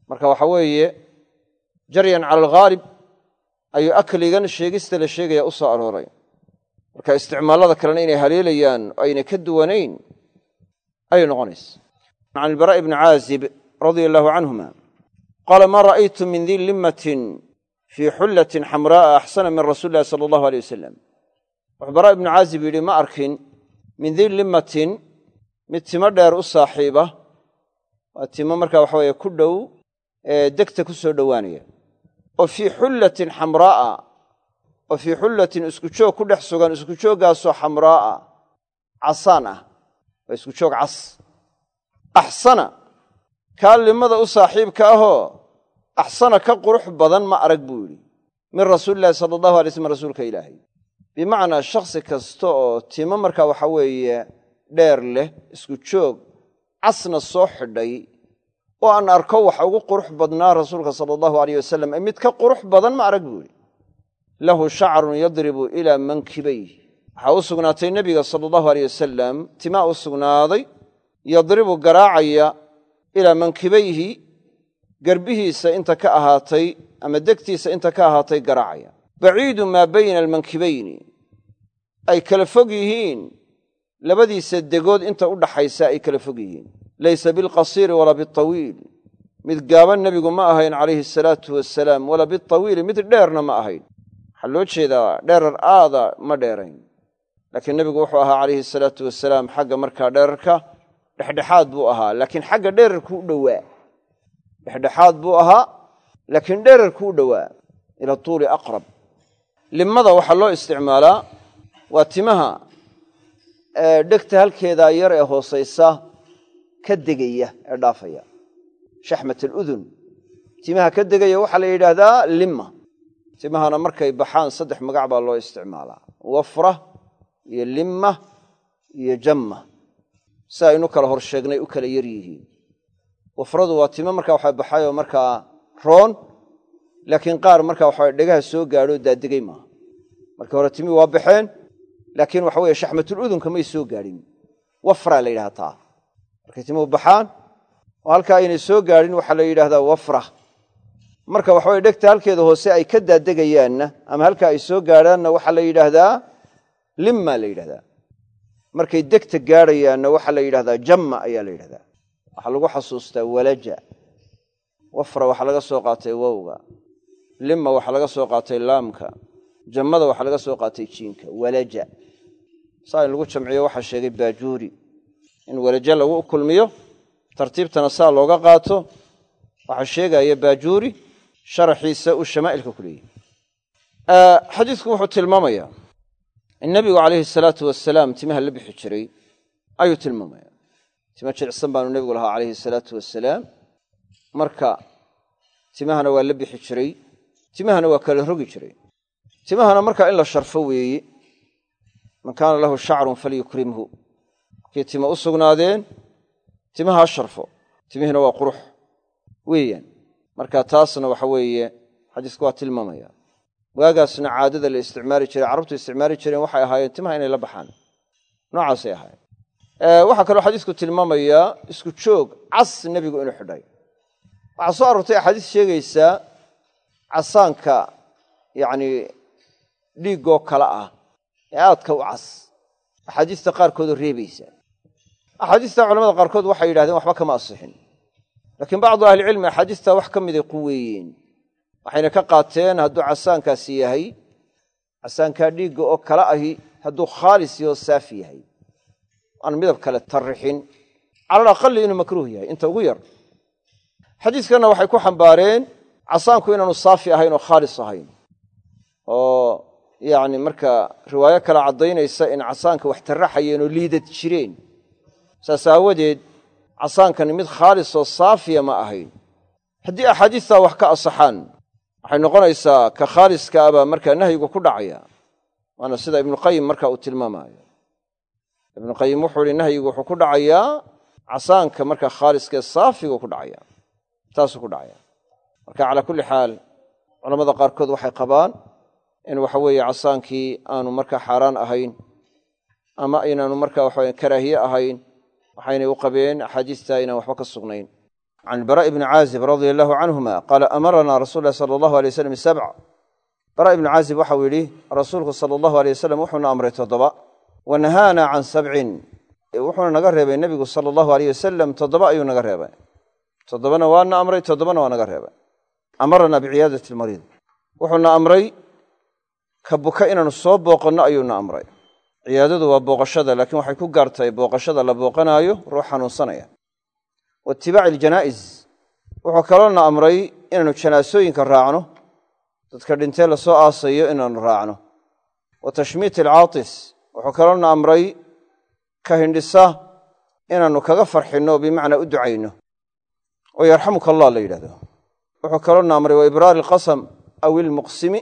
[SPEAKER 1] Marka waxa weeye jaryan cala alghaalib ayuu akligan sheegista la sheegaya u soo arooray. Marka isticmaallada kalena inay haleelayaan oo ayna ka duwanayn ayay noqonaysa can ilbaraa'i bni caazib radia allahu canhuma qaala maa ra'aytu min di limmatin fii xullatin xamraa'a axsana min rasuuli illahi sala allahu aleyh wasalam wuxuu baraa ibnu caazib yidhi ma arkin min di limmatin mid timo dheer u saaxiiba waa timo markaa waxa weeye ku dhow ee degta ku soo dhowaanaya oo fii xullatin xamraa'a oo fii xullatin isku joog ku dhex sugan isku jooggaasoo xamraa'a casaan ah waa isku joog cas. Axsana kaa limada u saaxiibka ahoo axsana ka qurux badan ma arag buu yidhi min rasuulillahi sala allahu alay slm rasuulka ilaahay. Bimacnaa shakhsi kasta oo timo markaa waxa weeye dheer leh isku joog casna soo xidhay oo aan arko waxa ugu qurux badnaa rasuulka sala allahu aleyh wasalam ee mid ka qurux badan ma arag buu yidhi lahu shacrun yadribu ilaa mankibayh waxaa u sugnaatay nebiga sala allahu aleyh wasalam timaa u sugnaaday yadribu garaacaya ilaa mankibayhi garbihiisa inta ka ahaatay ama degtiisa inta ka ahaatay garaacaya. Baciidu maa bayna almankibayni. Ay kala fog yihiin. Labadiisa degood inta u dhaxaysa ay kala fog yihiin laysa bilqasiiri walaa biltawiil. Mid gaaban nebigu ma ahayn calayhi asalaatu wasalaam walaa biltawiili mid dheerna ma ahayn. Waxaa loo jeedaa dheerar aada ma dheerayn. Laakiin nebigu wuxuu ahaa calayhi asalaatu wasalaam xagga markaa dheerarka dhexdhexaad buu ahaa laakiin xagga dheerarku u dhowaa. Dhexdhexaad buu ahaa laakiin dheerarku u dhowaa. Ila tuuli aqrab. Limada waxaa loo isticmaalaa waa timaha dhegta halkeedaa yar ee hoosaysa ka degaya ee dhaafaya. Shaxmat aludun timaha ka degaya waxaa la yidhaahdaa limma. Timahana markay baxaan saddex magac baa loo isticmaalaa. Wafra iyo limma iyo jamma. Si aynu kala hor sheegnay u kala yar yihiin. Wafradu waa timo markaa waxaa baxayoo markaa roon laakiin qaar markaa waxaa dhegaha soo gaadho daadegay maaha markii hore timi waa baxeen laakiin waxa weye shaxmatuludunka may soo gaadhin. Wafraa la yidhahda taa markay timuhu baxaan oo halkaa aynay soo gaadhin waxaa la yidhahdaa wafra. Marka waxaweye dhegta halkeeda hoose ay ka daadegayaanna ama halkaa ay soo gaadhaanna waxaa la yidhaahdaa limma la yidhahdaa markay degta gaadhayaanna waxaa la yidhahdaa jamma ayaa la yidhahdaa waxaa lagu xasuustaa walaja. Wafra waxaa laga soo qaatay wowga. Limma waxaa laga soo qaatay laamka. Jammada waxaa laga soo qaatay jiinka. Walaja. Saa in lagu jamciyo waxaa sheegay baajuuri in walaja lagu kulmiyo tartiibtana saa looga qaato. Waxaa sheegaya baajuuri sharaxiisa uu shamaa'ilka ku leeyahy xadiidku wuxuu tilmaamayaa in nebigu calayhi salaatu wasalaam timaha la bixi jiray ayuu tilmaamaya tima jilicsan baanu nebigu lahaa calayhi salaatu wasalaam marka timahana waa la bixi jiray timahana waa kala rogi jiray. Timahana markaa in la sharfo weeye man kaana lahu shacrun falyukrimhu markay tima u sugnaadeen timaha ha sharfo. Timihiina waa qurux. Weeyaan. Marka taasna waxa weeye xadiisku waa tilmaamaya. Waagaasna caadada la isticmaali jiray carabtu isticmaali jireen waxay ahaayeen timaha inay la baxaan. Noocaasay ahaayeen. Waxaa kaloo xadiisku tilmaamayaa isku joog cas nebigu inuu xidhay. Waxaa soo aroortay axaadiis sheegaysaa casaanka yacni dhiiggoo kale ah ee aadka u cas. Axaadiista qaarkoodoo reebaysa axaadiista culamada qaarkood waxay yidhahdeen waxba kama asixin. Laakiin bacdu ahlicilmi axaadiista wax ka miday quweeyeen waxayna ka qaateen hadduu casaankaasi yahay casaankaa dhiigga oo kale ahi hadduu khaalis iyo saafi yahay. Aan midab kale tarrixin. Calal aqali inuu makruuh yahay inta ugu yar. Xadiiskanna waxay ku xambaareen casaanku inaanu saafi ahayn oo khaalis ahayn. Oo yacni marka riwaayo kale caddaynaysa in casaanka wax tarraxayeen oo liidad jireen saas aawadeed casaankani mid khaalis oo saafiya ma ahayn. Haddii axaadiistaa wax ka asaxaan waxay noqonaysaa ka khaaliska abaa markaa nahyigu ku dhacaya. Waana sida ibnuqayim marka uu tilmaamaayo. Ibnuqayim wuxuu ihi nahyigu wuxuu ku dhacayaa casaanka marka khaaliskaee saafigu ku dhacaya. Taasuu ku dhacaya. Marka calaa kulli xaal culamada qaarkood waxay qabaan in waxa weeye casaankii aanu markaa xaaraan ahayn ama aynaanu marka waxawe karaahiye ahayn waxaynay u qabeen axaadiistaa inaan waxba ka sugnayn. Can ilbaraa'i bni caazib radia allahu canhuma qaala amaranaa rasul lahi sala allahu alay wasalam sabc baraa ibnu caazib waxau yidhi rasuulku sala allahu alay wasalam wuxuuna amray toddoba wa nahaana can sabcin wuxuuna naga reebay nebigu sala allahu aleyh wasalam toddoba ayuu naga reebay. Toddobana waana amray toddobana waa naga reebay. Amaranaa biciyaadati almariid. Wuxuuna amray ka buka inaanu soo booqanno ayuuna amray ciyaadadu waa booqashada laakiin waxay ku gaartahay booqashada la booqanaayo ruux xanuunsanaya. Wa itibaaci iljanaa'is wuxuu kaloona amray inaannu janaasooyinka raacno dadka dhintee la soo aasayo inaannu raacno. Wa tashmiiti alcaatis wuxuu kaloona amray ka hindhisa inaannu kaga farxinno bimacnaa u ducayno. Oo yarxamuka allah la yidhahdo wuxuu kaloona amray wa ibraari alqasam aw ilmuqsimi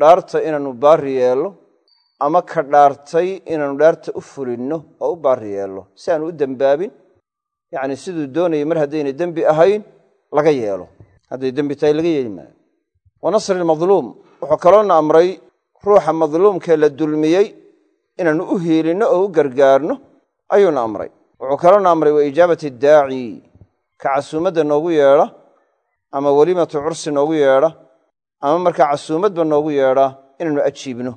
[SPEAKER 1] dhaarta inaannu baari yeello ama ka dhaartay inaannu dhaarta u fulinno oo u baari yeello si aanu u dembaabin yacni siduu doonayay mar haddaynay dembi ahayn laga yeelo. Hadday dembi tahay laga yeeli maayo. Wa nasri almadluum wuxuu kaloona amray ruuxa madluumkee la dulmiyey inaannu u hiilinno oo u gargaarno ayuuna amray. Wuxuu kaloona amray wa ijaabati daaci. Ka casuumadda noogu yeedha ama welimatu cursi noogu yeedha ama markaa casuumadba noogu yeedha inaannu ajiibno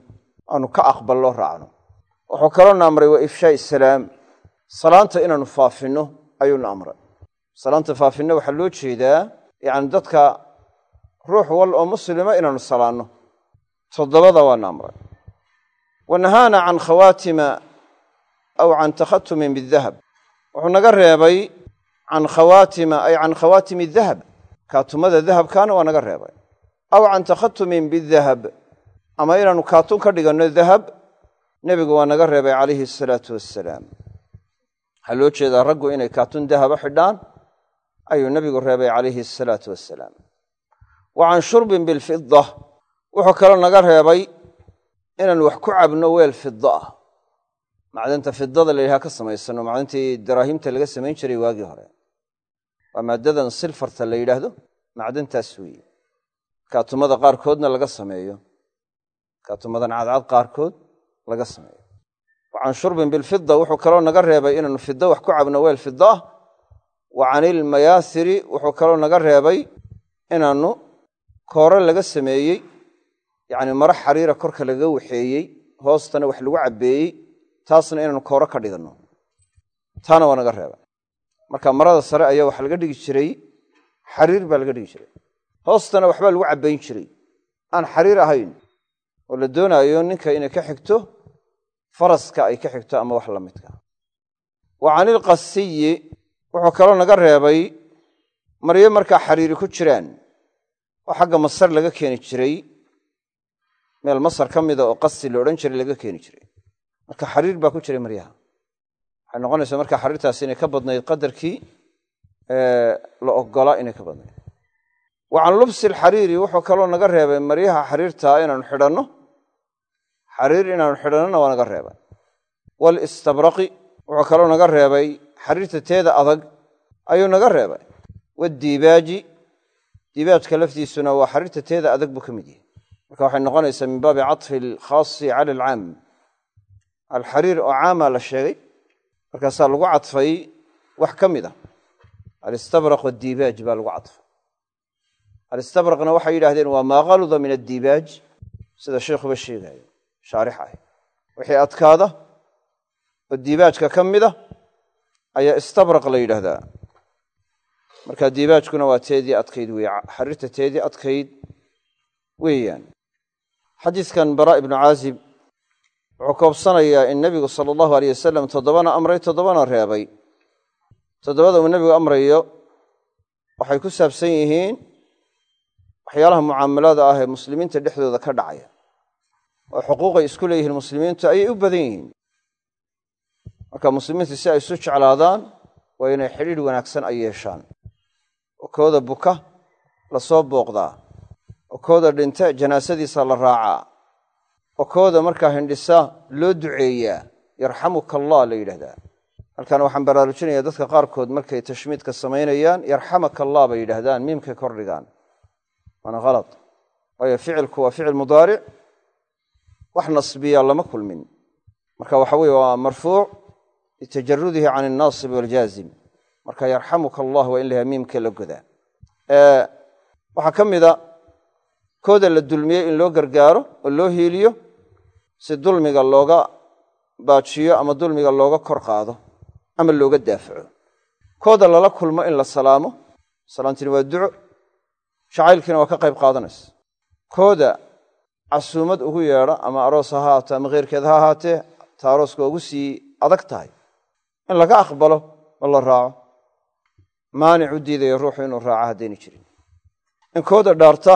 [SPEAKER 1] aanu ka aqballo raacno. Wuxuu kaloona amray wa ifshaai salaam salaanta inaannu faafinno ayuuna amray. Salaanta faafinno waxaa loo jeedaa yacni dadka ruux wal oo muslima inaannu salaanno. Toddobada waana amray. Wa nahaana can khawaatima aw can takhatumin bidahab. Wuxuu naga reebay can khawaatima ay can khawaatimi dahab kaatumada dahabkaana waa naga reebay. Aw can takhatumin bidahab ama inaannu kaatun ka dhiganno dahab nebigu waa naga reebay calayhi asalaatu wassalaam. Waxaa loo jeedaa raggu inay kaatun dahaba xidhaan? Ayuu nebigu reebay calayhi asalaatu wassalaam. Wa can shurbin bilfida wuxuu kaloo naga reebay inaan wax ku cabno weel fida ah. Macdanta fidada la yidhaha ka samaysano macdantii daraahimta laga samayn jiray waagii hore. Waa maaddadan silfarta la yidhaahdo macdantaas weeye. Kaatumada qaarkoodna laga sameeyo kaatumadan cadcad qaarkood laga sameeyo. Wa can shurbin bilfida wuxuu kaloo naga reebay inaanu fida wax ku cabno weel fida wa canilmayaasiri wuxuu kaloo naga reebay inaannu koore laga sameeyey yacni maro xariira korka laga waxeeyey hoostana wax lagu cabbeeyey taasna inaanu koore ka dhiganno. Taana waa naga reebay. Marka marada sare ayaa waxa laga dhigi jiray xariir baa laga dhigi jiray. Hoostana waxbaa lagu cabbayn jiray. Aan xariir ahayn oo la doonaayo ninka inay ka xigto faraska ay ka xigto ama wax la midka. Wa canilqasiyi wuxuu kaloo naga reebay maryo markaa xariiri ku jiraan oo xagga masar laga keeni jiray meel masar ka mida oo qasi la odhan jiray laga keeni jiray. Marka xariir baa ku jiray maryaha. Waxay noqonaysaa markaa xariirtaasi inay ka badnayd qadarkii la oggolaa inay ka badnayd. Wa can lubsi alxariiri wuxuu kaloo naga reebay maryaha xariirtaa inaanu xidhanno xariir inaanu xidhannona waa naga reebay. Walistabraqi wuxuu kaloo naga reebay xariirta teeda adag ayuu naga reebay. Wadiibaaji diibaajka laftiisuna waa xariirta teeda adag buu ka mid yahay. Marka waxay noqonaysaa min baabi catfi alkhaasi cala alcaam. Alxariir oo caamaa la sheegay markaasaa lagu cadfay wax ka mid a alistabraq wadiibaaj baa lagu cadfay alistabraqna waxay yidhahdeen waa maa kaluda min addiibaaj? Sida sheikhuba sheegayo shaarix ah wixii adkaada oo diibaajka ka mida ayaa istabraq la yidhaahdaa. Marka diibaajkuna waa teedii adkayd wey xariirta teedii adkayd weeyaan. Xadiiskan bara ibnu caazib wuxuu koobsanayaa in nebigu sala allahu aleyh wasalam toddobana amray toddobana reebay. Toddobada uu nebigu amrayo waxay ku saabsan yihiin waxyaalaha mucaamalada ah ee muslimiinta dhexdooda ka dhacaya oo xuquuqay isku leeyihiin muslimiintu ayay u badan yihiin. Marka muslimiintu si ay isu jeclaadaan waa inay xidhiidh wanaagsan ay yeeshaan. Oo kooda buka la soo booqdaa oo kooda dhinta janaasadiisa la raacaa oo kooda markaa hindhisa loo duceeyaa yarxamuka allah la yidhahdaa. Halkan waxaan baraarujinayaa dadka qaarkood markay tashmiidka samaynayaan yarxamaka allah bay yidhahdaan miimkay kordhigaan. Waana khalad waayo ficilku waa ficil mudaaric wax nasbiya lama kulmin. Marka waxa weye waa marfuuc litajarudihi can alnaasib waljaazim. Marka yarxamuka allah waa in lahaa miimka la godaa. Waxaa ka mida kooda la dulmiyey in loo gargaaro oo loo hiiliyo si dulmiga looga baajiyo ama dulmiga looga kor qaado ama looga daafaco. Kooda lala kulmo in la salaamo. Salaamtini waa duco. Jacaylkiina waa ka qayb qaadanaysa. Kooda casuumad ugu yeedha ama aroos ha ama kheyrkeed ha ahaatee ta arooska ugu sii adag tahay. In laga aqbalo oo la raaco. Maanic u diidaya ruuxu inuu raaco haddayna jirin. In kooda dhaarta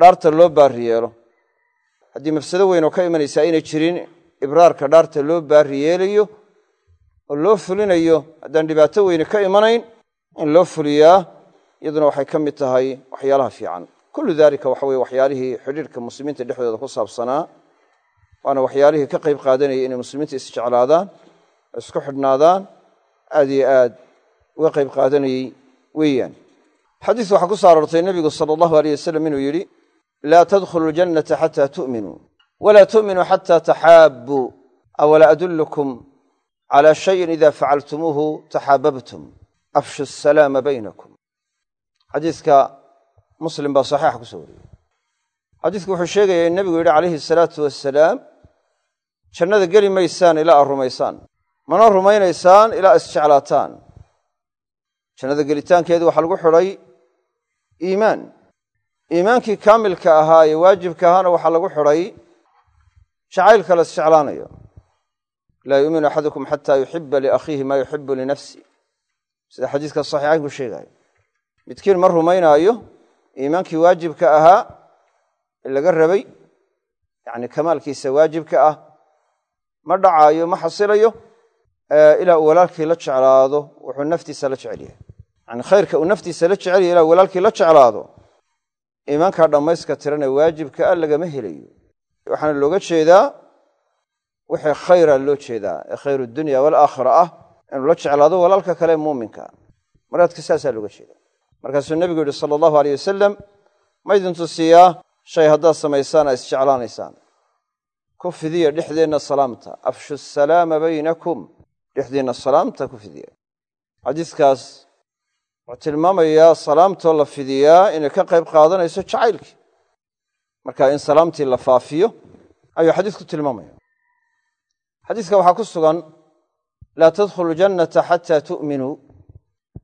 [SPEAKER 1] dhaarta loo baari yeelo. Haddii mafsado weyn oo ka imanaysa aynay jirin ibraarka dhaarta loo baari yeelayo oo loo fulinayo haddaan dhibaato weyne ka imanayn in loo fuliyaa iyaduna waxay ka mid tahay waxyaalaha fiican kullu daalika waxa weye waxyaalihii xidhiirka muslimiinta dhexdooda ku saabsanaa waana waxyaalihii ka qayb qaadanayay inay muslimiinta isjeclaadaan isku xidhnaadaan aad iyo aad uga qayb qaadanayey weeyaan. Xadiis waxaa ku soo aroortay nebigu sala allahu aleyh wasalam inuu yidhi laa tadkhulu ljannata xataa tu'minuu walaa tu'minuu xataa taxaabbuu awalaa adullukum calaa shayin ida facaltumuuhu taxaababtum afshu asalaama baynakum. Xadiiska muslim baa saxiixa ku soo wariyey. Xadiisku wuxuu sheegayaa in nebigu yidhi calayhi asalaatu wasalaam jannada geli maysaan ilaa aad rumaysaan. Mana rumaynaysaan ilaa isjeclaataan jannada gelitaankeedu waxaa lagu xidhay iimaan. Iimaankii kaamilka ahaa ee waajibka ahaana waxaa lagu xidhay jacaylka la isjeclaanayo laa yuuminu axadukum xataa yuxiba liakhiihi maa yuxibu linafsi sida xadiiska saxiixaynku sheegaayo midkiin ma rumaynaayo iimaankii waajibka ahaa laga rabay yacni kamaalkiisa waajibka ah ma dhacaayo ma xasilayo ilaa uu walaalkii la jeclaado wuxuu naftiisa la jecel yahay yani khayrka uu naftiisa la jecel ilaa walaalkii la jeclaado iimaankaa dhammayska tiran ee waajibka a lagama helayo. Waxaana looga jeedaa wixii khayra loo jeedaa ee khayr dunya walaakhira ah inuu la jeclaado walaalka kale muuminka. Maraadka saasaa looga jeeda markaasuu nebigu yihi sala allahu aleyh wasalam ma idin tusiyaa shay haddaad samaysaan a isjeclaanaysaan ku fidiya dhexdeenna salaamta. Afshu salaama baynakum. Dhexdeenna salaamta ku fidiya xadiiskaas wuxuu tilmaamayaa salaamtoo la fidiyaa inay ka qayb qaadanayso jacaylkii. Marka in salaamtii la faafiyo ayuu xadiisku tilmaamaya xadiiska waxaa ku sugan laa tadkhulu jannata xataa tu'minuu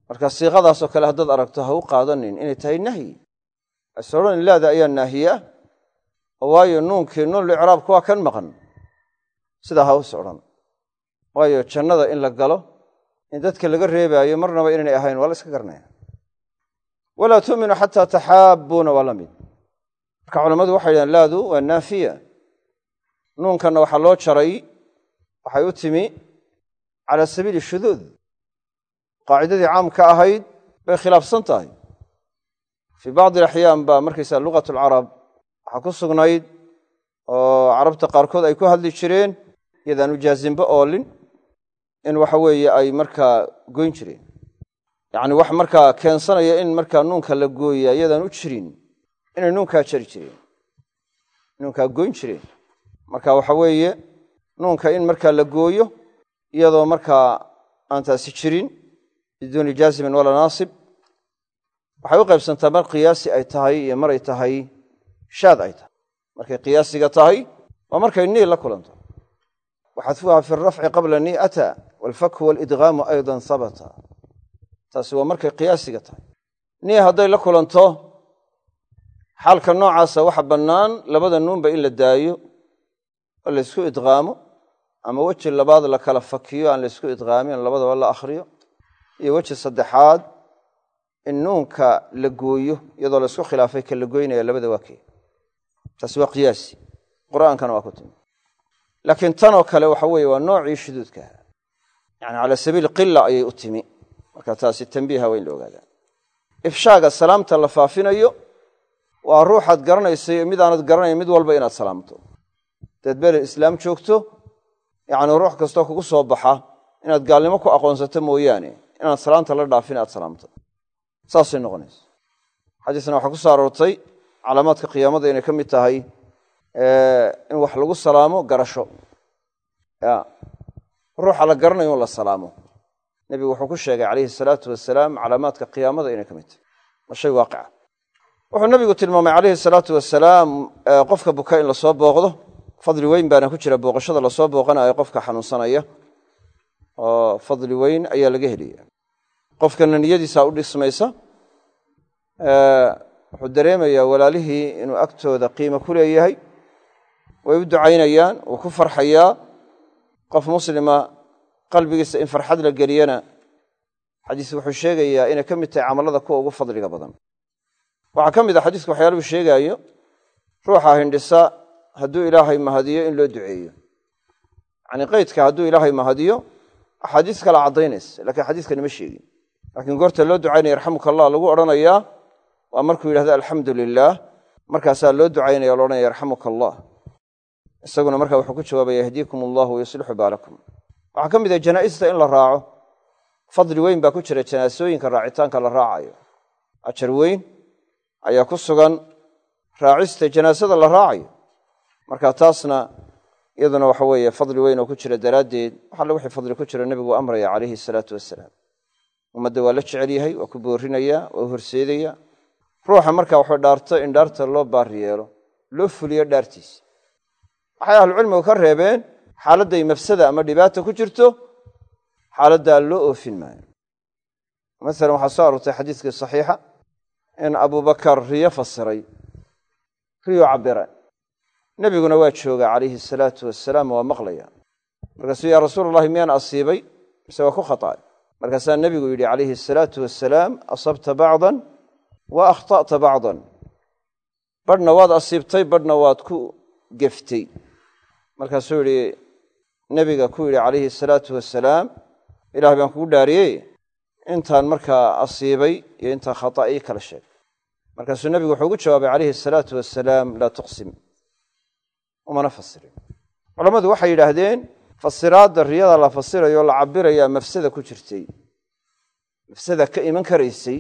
[SPEAKER 1] marka siiqadaasoo kale haddaad aragto ha u qaadanin inay tahay nahyi ase odhan ilaada ayaa naahiye ah oo waayo nuunkii nuun licraabka waa kan maqan. Sidaa ha us odhan waayo jannada in la galo in dadka laga reebaayo marnaba inaynay ahayn waa la iska garanaya walaa tu'minu xataa taxaabbuuna waa la mid. Marka culammadu waxay yidhahan laadu waa naafiya. Nuunkanna waxaa loo jaray waxay u timi calaa sabiili shuduud qaacidadii caamka ahayd bay khilaafsan tahay. Fii bacdi alaxyaan baa markaysaa lugat alcarab waxaa ku sugnayd oo carabta qaarkood ay ku hadli jireen iyadaan ujaasimba oolin in waxa weeye ay markaa goyn jireen. Yacni wax markaa keensanaya in markaa nuunka la gooya iyadaan u jirin inay nuunkaa jari jireen nuunkaa goyn jireen. Marka waxa weeye nuunka in markaa la gooyo iyadoo markaa aan taasi jirin biduuni jaazimin walaa naasib. Waxay u qaybsantaa mar qiyaasi ay tahay iyo maray tahay shaad ay tahay. Markay qiyaasiga tahay waa markay nii la kulanto. Waxadfuha fi rafci qabla nii ataa waalfakhu waalidgaamu aydan habata taasi waa markay qiyaasiga tahay. Nii hadday la kulanto xaalka noocaasa waxa bannaan labada nuunba in la daayo oo laysku idqaamo ama weji labaad la kala fakiyo aan laysku idqaamin labadaba la akhriyo iyo weji saddexaad in nuunka la gooyo iyadoo laysku khilaafay ka la goynaya labada waa kee taasi waa qiyaasi. Qur'aankana waa ku timi. Laakiin tanoo kale waxa weeye waa noocii shuduudkaha yani cala sabiili qila ayay u timi. Marka taasi tambiiha waa in la ogaadaa. Ifshaaga salaamta la faafinayo waa ruuxaad garanaysa iyo mid aanad garanayn mid walba inaad salaamto. Daad bele islaam joogto yacni ruux kastoo kugu soo baxa inaad gaalnimo ku aqoonsato mooyaane inaad salaanta la dhaafin aad salaamto. Saasay noqonaysa. Xadiisna waxaa ku soo aroortay calaamaadka qiyaamada inay ka mid tahay in wax lagu salaamo garasho. Ya. Ruuxa la garanayo in la salaamo. Nebigu wuxuu ku sheegay calayhi salaatu wasalaam calaamaadka qiyaamada inay ka mid tahay. Waa shay waaqica. Wuxuu nebigu tilmaamay calayhi salaatu wasalaam qofka buka in la soo booqdo fadli weyn baana ku jira booqashada la soo booqanayo qofka xanuunsanaya oo fadli weyn ayaa laga helaya qofkana niyadiisaa u dhismaysa wuxuu dareemayaa walaalihii inuu agtooda qiimo ku leeyahay. Way u ducaynayaan wuu ku farxayaa. Qof muslima qalbigiisa in farxad la geliyana xadiis wuxuu sheegayaa inay ka mid tahay camallada kuwa ugu fadliga badan. Waxaa ka mid a xadiiska waxyaaluhu sheegaayo ruuxa hindhisa hadduu ilaahay mahadiyo in loo duceeyo. Yacnii qeydka hadduu ilaahay mahadiyo axaadiis kala caddaynaysa lakiin xadiiskani sheegin. Laakiin goorta loo ducaynaya yarxamuka allah lagu odhanayaa waa markuu yidhahdo alxamdu lilaah markaasaa loo ducaynaya o loodhanaya yarxamuka allah isaguna markaa wuxuu ku jawaabaya yahdiikum allahu wayaslixu baalakum. Waxaa ka mid ah janaa'ista in la raaco fadli weyn baa ku jira janaasooyinka raacitaanka la raacayo. Ajar weyn ayaa ku sugan raacista janaasada la raacayo. Marka taasna iyaduna waxa weeye fadli weyn oo ku jira daraaddeed waxalle wixii fadli ku jira nebigu amraya calayhi salaatu wasalaam ummadda waa la jecel yahay waa ku boorinaya waa u horseedaya. Ruuxa marka waxay dhaarto in dhaarta loo baari yeelo loo fuliyo dhaartiisa waxay ahlucilmigu ka reebeen xaaladday mafsada ama dhibaata ku jirto xaaladdaa loo oofin maayo. Masalan waxaa soo aroortay xadiiskii saxiixa in abubakar riyo fasiray riyo cabire nebiguna waa jooga calayhi asalaatu wasalaam waa maqlaya. Markaasuu yaa rasuul allahi miyaan asiibay? Mise waa ku khata'ay markaasaa nebigu yidhi calayhi asalaatu wasalaam asabta bacdan wa akhta'ta bacdan. Badhna waad asiibtay badhna waad ku geftay. Markaasuu yidhi nebiga ku yidhi calayhi asalaatu wasalaam ilaah baan kugu dhaariyey. Intaan markaa asiibay iyo intaan khata ii kala sheeg markaasuu nebigu wuxuu ugu jawaabay calayhi asalaatu wasalaam laa tuqsim umana fasirin culammadu waxay yidhaahdeen fasiraadda riyada la fasirayo la cabirayaa mafsada ku jirtay. Mafsada ka iman karaysay.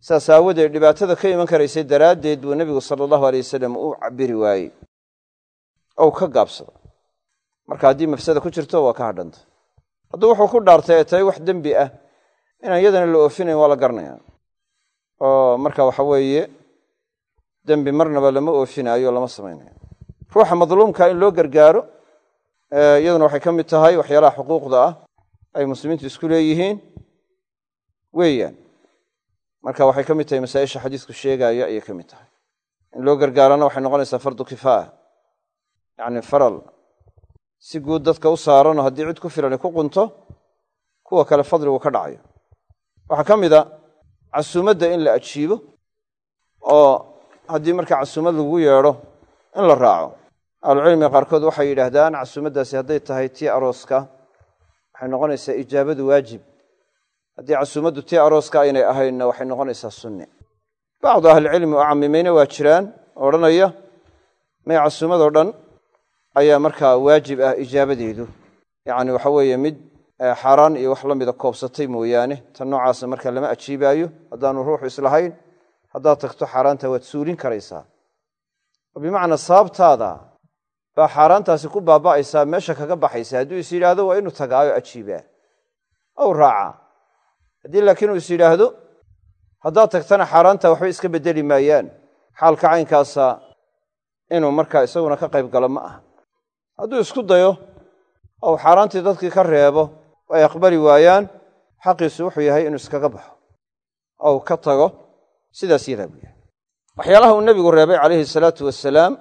[SPEAKER 1] Saas aawadeed dhibaatada ka iman karaysay daraaddeed buu nebigu sala allahu alay wasalam u cabiri waayey. Ou ka gaabsado. Marka haddii mafsada ku jirto waa ka hadhanta. Hadduu wuxuu ku dhaartay ay tahay wax dembi ah. Inaan iyadana la oofinayn waa la garanayaa. Oo marka waxa weeye dembi marnaba lama oofinaayo lama samaynayo ruuxa madluumka in loo gargaaro iyaduna waxay ka mid tahay waxyaalaha xuquuqda ah ay muslimiintu isku leeyihiin weeyaan. Marka waxay ka mid tahay masaa-isha xadiisku sheegaayo ayay ka mid tahay. In loo gargaarana waxay noqonaysaa fardu kifaaya yacni faral. Si guud dadka u saaranoo haddii cid ku filani ku qunto kuwa kale fadligu ka dhacayo. Waxaa ka mid a casuumadda in la ajiibo oo haddii markaa casuumad lagu yeedho in la raaco ahlucilmiga qaarkood waxay yidhaahdaan casuumaddaasi hadday tahay tii arooska waxay noqonaysaa ijaabadu waajib. Haddii casuumaddu tii arooska aynay ahaynna waxay noqonaysaa sunne bacdu ahlicilmi oo camimayna waa jiraan odhanaya may casuumadoo dhan ayaa markaa waajib ah ijaabadeedu. Yacni waxa weeye mid xaaraan iyo wax la mida koobsatay mooyaane tan noocaasa markaa lama ajiibaayo haddaanu ruuxu islahayn haddaad tagto xaaraanta waad suulin karaysaa. Oo bimacnaa sababtaada baa xaaraantaasi ku baaba'aysaa meesha kaga baxaysa hadduu is yidhaahdo waa inuu tagaayo ajiibaa ow raacaa haddii laakiin uu is yidhaahdo haddaad tagtana xaaraanta waxba iska beddeli maayaan. Xaalka caynkaasa inuu markaa isaguna ka qayb galo ma aha. Hadduu isku dayo ou xaaraantii dadkii ka reebo ay aqbali waayaan xaqiisu wuxuu yahay inuu iskaga baxo ou ka tago sidaas yadaa buu yahay. Waxyaalaha uu nebigu reebay calayhi salaatu wasalaam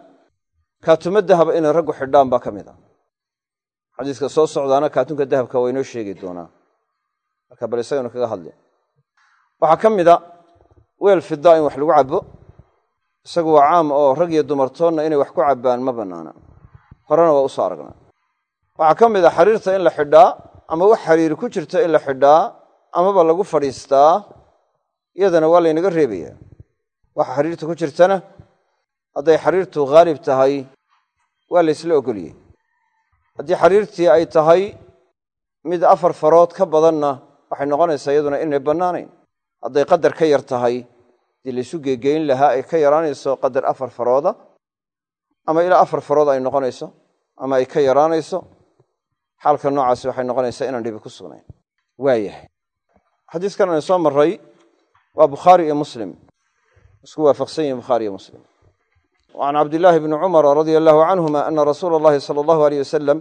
[SPEAKER 1] kaatuma dahaba inay raggu xidhaan baa ka mid a xadiiska soo socdaana kaatunka dahabka waa inoo sheegi doonaa. Marka bal isaganu kaga hadli. Waxaa ka mid a weel fida in wax lagu cabbo. Isagu waa caam oo rag iyo dumartoonna inay wax ku cabbaan ma bannaana. Horena waa u soo aragnaa. Waxaa ka mid a xariirta in la xidhaa ama wax xariiri ku jirta in la xidhaa amaba lagu fadhiistaa iyadana waa laynaga reebayaa. Waxa xariirta ku jirtana hadday xariirtu haalib tahay waa laysla ogoliyey. Haddii xariirtii ay tahay mid afar farood ka badanna waxay noqonaysaa iyaduna inay bannaanayn. Hadday qadar ka yar tahay dii laysu geegeyn lahaa ay ka yaraanayso qadar afar farooda ama ilaa afar farood ay noqonayso ama ay ka yaraanayso xaalka noocaasi waxay noqonaysaa inaan dhibi ku sugnayn. Waayahay xadiiskan aynu soo marray waa bukhaari iyo muslim. Isku waafaqsan yihiin bukhaari iyo muslim an cabdilaahi bni cumara radia allahu canhuma ana rasuula allahi sala allahu aleyh wasalam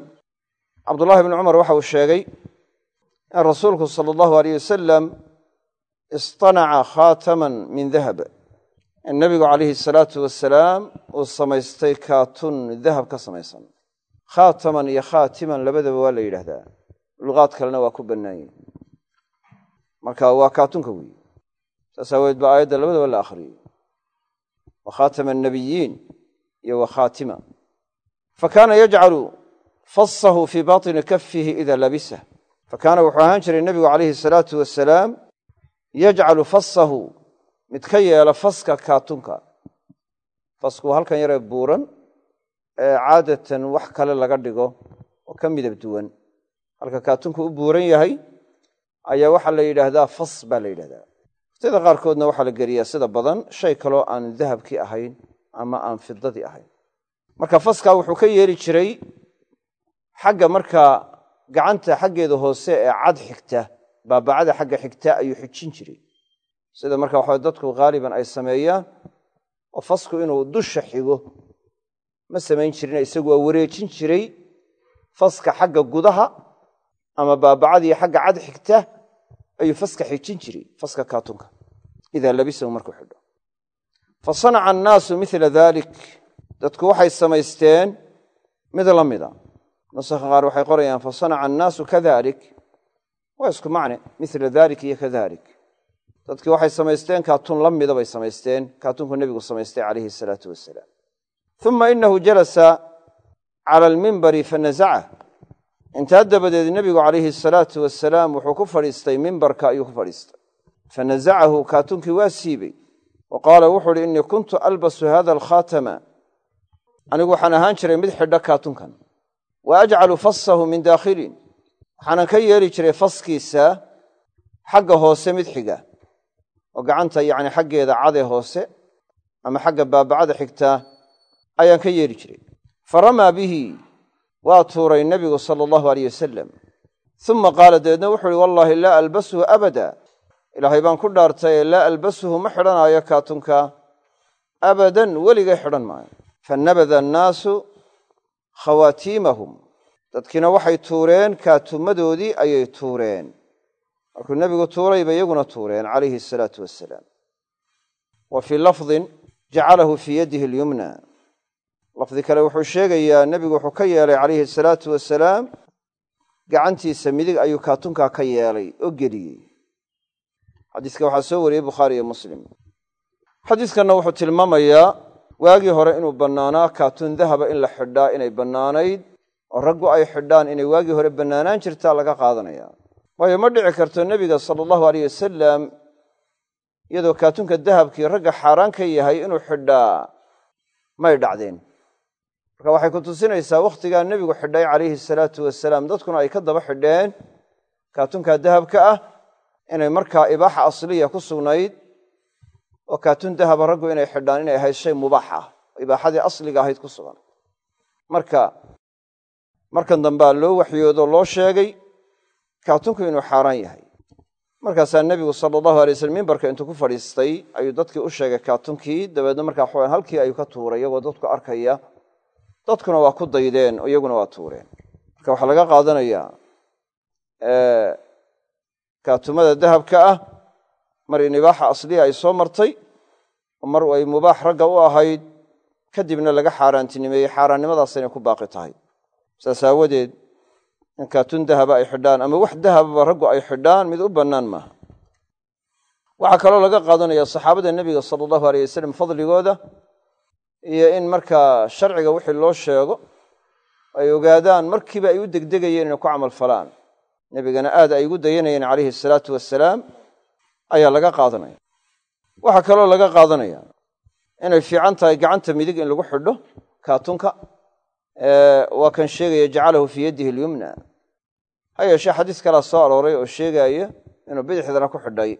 [SPEAKER 1] cabdullahi bni cumar waxa uu sheegay in rasuulku sala allahu aleyh wasalam istanaca khaataman min dahab in nabigu calayhi asalaatu wasalaam uu samaystay kaatun dahab ka samaysan khaataman iyo khaatiman labadaba waa la yidhaahdaa luqaad kalena waa ku bannaan yihi marka waa kaatunka weeye saas aaweed aayadda labadaba la akhriyey wakhaatama annabiyiin iyo wakhaatima fakaana yajcalu fasahu fii baطini kafihi ida labisah fakaana wuxuu ahaan jiray nebigu calayhi asalaatu wasalaam yajcalu fasahu mid ka yeela faska kaatunka fasku halkan yaree buuran ee caadatan wax kale laga dhigo oo ka midab duwan halka kaatunku u buuran yahay ayaa waxaa la yidhaahdaa fas baa la yidhahdaa waqtiyada qaarkoodna waxaa la geliyaa sida badan shay kaloo aan dahabkii ahayn ama aan fidadii ahayn. Marka faskaa wuxuu ka yeeli jiray xagga markaa gacanta xaggeeda hoose ee cad xigta baabacada xagga xigta ayuu xijin jiray. Sida marka waxa dadku haaliban ay sameeyaan oo fasku inuu dusha xigo ma samayn jirina isagu waa wareejin jiray faska xagga gudaha ama baabacadii xagga cad xigta ayuu faska xijin jiray faska kaatunka idaa labisahu markuu xidho. Fa sanaca annaasu mila dalik dadku waxay samaysteen mid la mida. Nusakha qaar waxay qorayaan fa sanaca annaasu kadalik waa isku macne mila dalik iyo kadalik dadkii waxay samaysteen kaatun la mida bay samaysteen kaatunku nebigu samaystay calayhi asalaatu wasalaam uma inahu jalasa cala almimbari fanazacah intaa dabadeed nebigu calayhi asalaatu wasalaam wuxuu ku fadhiistay mimbarka ayuu ku fadhiistay fa nasacahu kaatunkii waa siibey wa qaala wuxuu uhi innii kuntu albasu hada alkhaatama anigu waxaan ahaan jiray mid xidha kaatunkan wa ajcalu fassahu min daakhilin waxaanan ka yeeli jiray faskiisa xagga hoose mid xiga oo gacanta yacni xaggeeda cade hoose ama xagga baabacada xigtaa ayaan ka yeeli jiray fa ramaa bihi waa tuuray nebigu sala allahu aleyh wasalam uma qaala dabeedna wuxuu uhi wallaahi laa albasuhu abada ilaahay baan ku dhaartay laa albasuhu ma xidhanaayo kaatunka abadan weligay xidhan maayo. Fanabada annaasu khawaatiimahum. Dadkiina waxay tuureen kaatumadoodii ayay tuureen. Markuu nebigu tuuray bay iyaguna tuureen calayhi asalaatu wassalaam. Wa fii lafdin jacalahu fii yadihi alyumna. Lafdi kale wuxuu sheegayaa nebigu wuxuu ka yeelay calayhi asalaatu wasalaam gacantiisa midig ayuu kaatunkaa ka yeelay oo geliyey xadiiska waxaa soo wariyey bukhaari iyo muslim. Xadiiskanna wuxuu tilmaamayaa waagii hore inuu bannaanaa kaatun dahaba in la xidhaa inay bannaanayd oo raggu ay xidhaan inay waagii hore bannaanaan jirtaa laga qaadanaya. Waayo ma dhici karto nebiga sala allahu aleyh wasalam iyadoo kaatunka dahabkii ragga xaaraan ka yahay inuu xidhaa may dhacdeen. Marka waxay ku tusinaysaa wakhtigaa nebigu xidhay calayhi salaatu wasalaam dadkuna ay ka daba xidheen kaatunka dahabka ah inay markaa ibaaxa asliya ku sugnayd oo kaatun dahaba raggu inay xidhaan inay ahayd shay mubaax ah ibaaxadii asliga ahayd ku sugan. Marka markan dambea loo waxyoodo loo sheegay kaatunku inuu xaaraan yahay. Markaasaa nebigu sala allahu alay waslm mimbarka intuu ku fadhiistay ayuu dadkii u sheegay kaatunkii dabeedna markaa waxawan halkii ayuu ka tuuray iyagoo dadku arkaya dadkuna waa ku daydeen oo iyaguna waa tuureen. Marka waxaa laga qaadanayaa kaatumada dahabka ah mar in asliya ay soo martay mar ay mubaax ragga u ahayd kadibna laga xaaraantinimeeyey xaaraannimadaas inay ku baaqi tahay. Saas aawadeed in kaatun dahaba ay xidhaan ama wax dahababa raggu ay xidhaan mid u bannaan maaha. Waxaa kaloo laga qaadanaya saxaabada nebiga sala allahu aleyh wasalam fadligooda iyo in markaa sharciga wixii loo sheego ay ogaadaan markiiba ay u degdegayeen inay ku camal falaan nebigana aad ay ugu dayanayeen calayhi asalaatu wasalaam ayaa laga qaadanaya. Waxaa kaloo laga qaadanaya inay fiican tahay gacanta midig in lagu xidho kaatunka waa kan sheegaya jacalahu fii yadihi alyumna. Ha yeeshee xadiis kalaa soo arooray oo sheegaaya inuu bidixdana ku xidhay.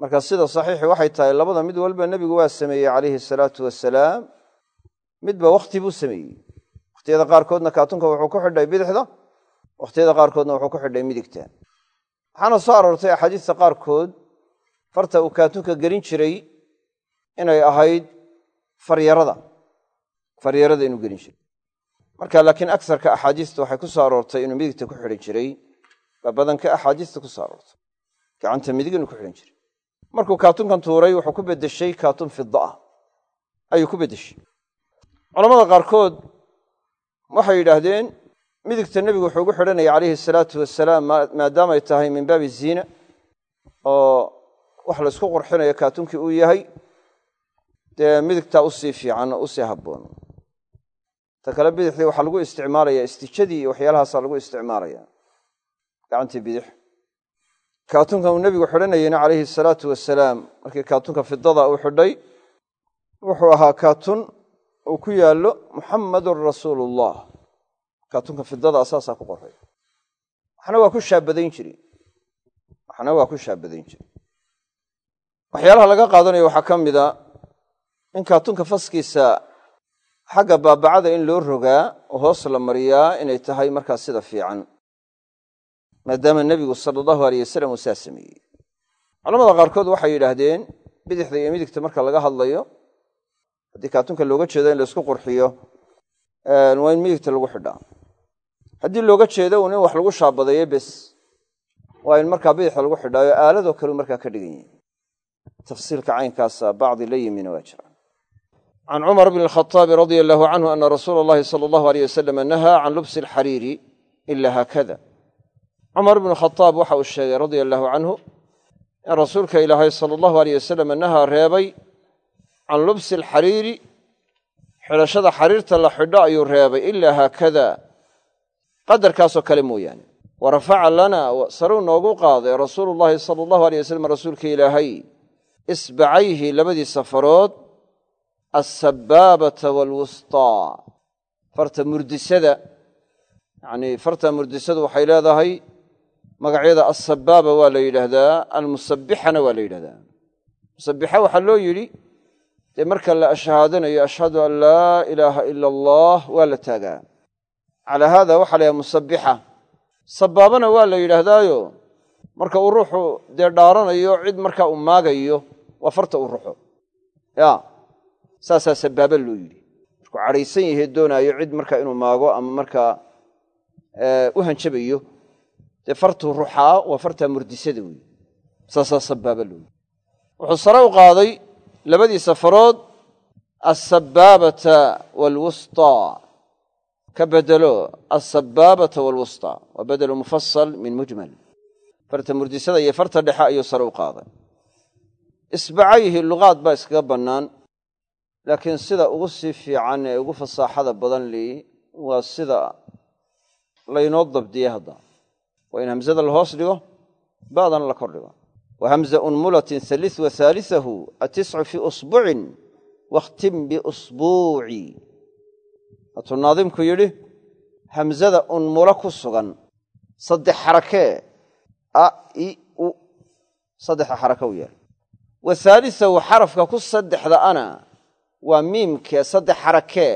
[SPEAKER 1] Marka sida saxiixi waxay tahay labada mid walba nebigu waa sameeyey calayhi asalaatu wasalaam midba wakhti buu sameeyey. Wakhtiyada qaarkoodna kaatunka wuxuu ku xidhay bidixda wakhtiyada qaarkoodna wuxuu ku xidhay midigta. Waxaana soo aroortay axaadiista qaarkood farta uu kaatunka gelin jiray inay ahayd faryarada faryarada inuu gelin jiray. Marka laakiin agsarka axaadiista waxay ku soo aroortay inuu midigta ku xidhan jiray baa badanka axaadiista ku soo aroortay. Gacanta midig inuu ku xidhan jiray. Markuu kaatunkan tuuray wuxuu ku beddeshay kaatun fida ah ayuu ku beddeshay. Culamada qaarkood waxay yidhaahdeen midigta nebigu wuxuu ugu xidhanaya calayhi asalaatu wasalaam maadaamay tahay min baabi ziina oo wax laysku qurxinayo kaatunkii uu yahay dee midigtaa u sii fiican oo u sii habboon. Ta kale bidixdii waxaa lagu isticmaalaya istijadii iyo waxyaalahaasaa lagu isticmaalaya gacantii bidix. Kaatunkan uu nebigu xidhanayeyna calayhi asalaatu wasalaam markii kaatunka fidada uu xidhay wuxuu ahaa kaatun uu ku yaallo muxammadun rasuulullah kaatunka fidada saasaa ku qoray waxna waa ku shaabadayn jire waxna waa ku shaabadayn jire waxyaalaha laga qaadanayo waxaa ka mida in kaatunka faskiisa xagga baabacada in loo rogaa oo hoos la mariyaa inay tahay markaas sida fiican maadaama nebigu sala allahu aleyh wasalam uu saa sameeyey culamada qaarkood waxay yidhaahdeen bidixda iyo midigta marka laga hadlayo haddii kaatunka looga jeedo in laysku qurxiyo waa in midigta lagu xidhaa haddii looga jeedo un in wax lagu shaabadeeyo bes. Waa in markaa bidixda lagu xidhaayo aaladoo kaleu markaa ka dhigan yihi tafsiilka caynkaasa bacdi la yimina waa jiraan. Can cumar bn alkhaaabi radia allahu canhu ana rasuula allahi sala allahu aleyh wasalam nahaa can lubsi alxariiri ila haakada. Cumar bnu khadaab waxa uu sheegay radia allahu canhu in rasuulka ilaahay sala allahu aleyh wasalam nahaa reebay can lubsi alxariiri xidhashada xariirta la xidho ayuu reebay ilaa qadarkaasoo kale mooyaane. Wa rafaca lana saruu noogu qaaday rasuulu llaahi sala allahu aleyh wasalam rasuulka ilaahay. Isbacayhi labadii safarood alsabaabata waalwustaa farta murdisada yacnii farta murdisadu waxay leedahay magacyada alsabaaba waa la yidhaahdaa almusabbixana waa la yidhahdaa musabbixa waxaa loo yidhi dee marka la ashahaadanayo ashhadu an laa ilaaha ila allah waa la taagaa calaa haada waxaa la yidhaha musabbixa sabaabana waa la yidhaahdaayo. Marka uu ruuxu dee dhaaranayo cid markaa uu maagayo waa farta uu ruxo ya saasaa sabaaba loo yidhi. Markuu cadhaysan yahe doonaayo cid markaa inuu maago ama markaa u hanjabayo dee fartuu ruxaa waa fartaa murdisada weeye. Saasaa sabaaba loo yidhi. Wuxuu sare u qaaday labadii safarood alsabaabata waalwustaa ka bedelo alsabaabata waalwustaa waa bedelu mufasal min mujmal. Farta murdisada iyo farta dhexe ayuu sare u qaaday. Isbacayhi luqaad baa iskaga bannaan laakiin sida ugu sii fiican ee ugu fasaaxada badan lii waa sida laynoo dabdiyey hadda. Waa in hamsada la hoos dhigo ba'dana la kor dhigo. Wa hamza unmulatin halith wa haalisahu atiscu usbucin wakhtim biusbuuci waatuu naadimku yidhi hamsada unmulo ku sugan saddex xarakee a i u saddexda xaraka u yaal wa haalisahu xarafka ku saddexda ana waa miimkee saddex xarakee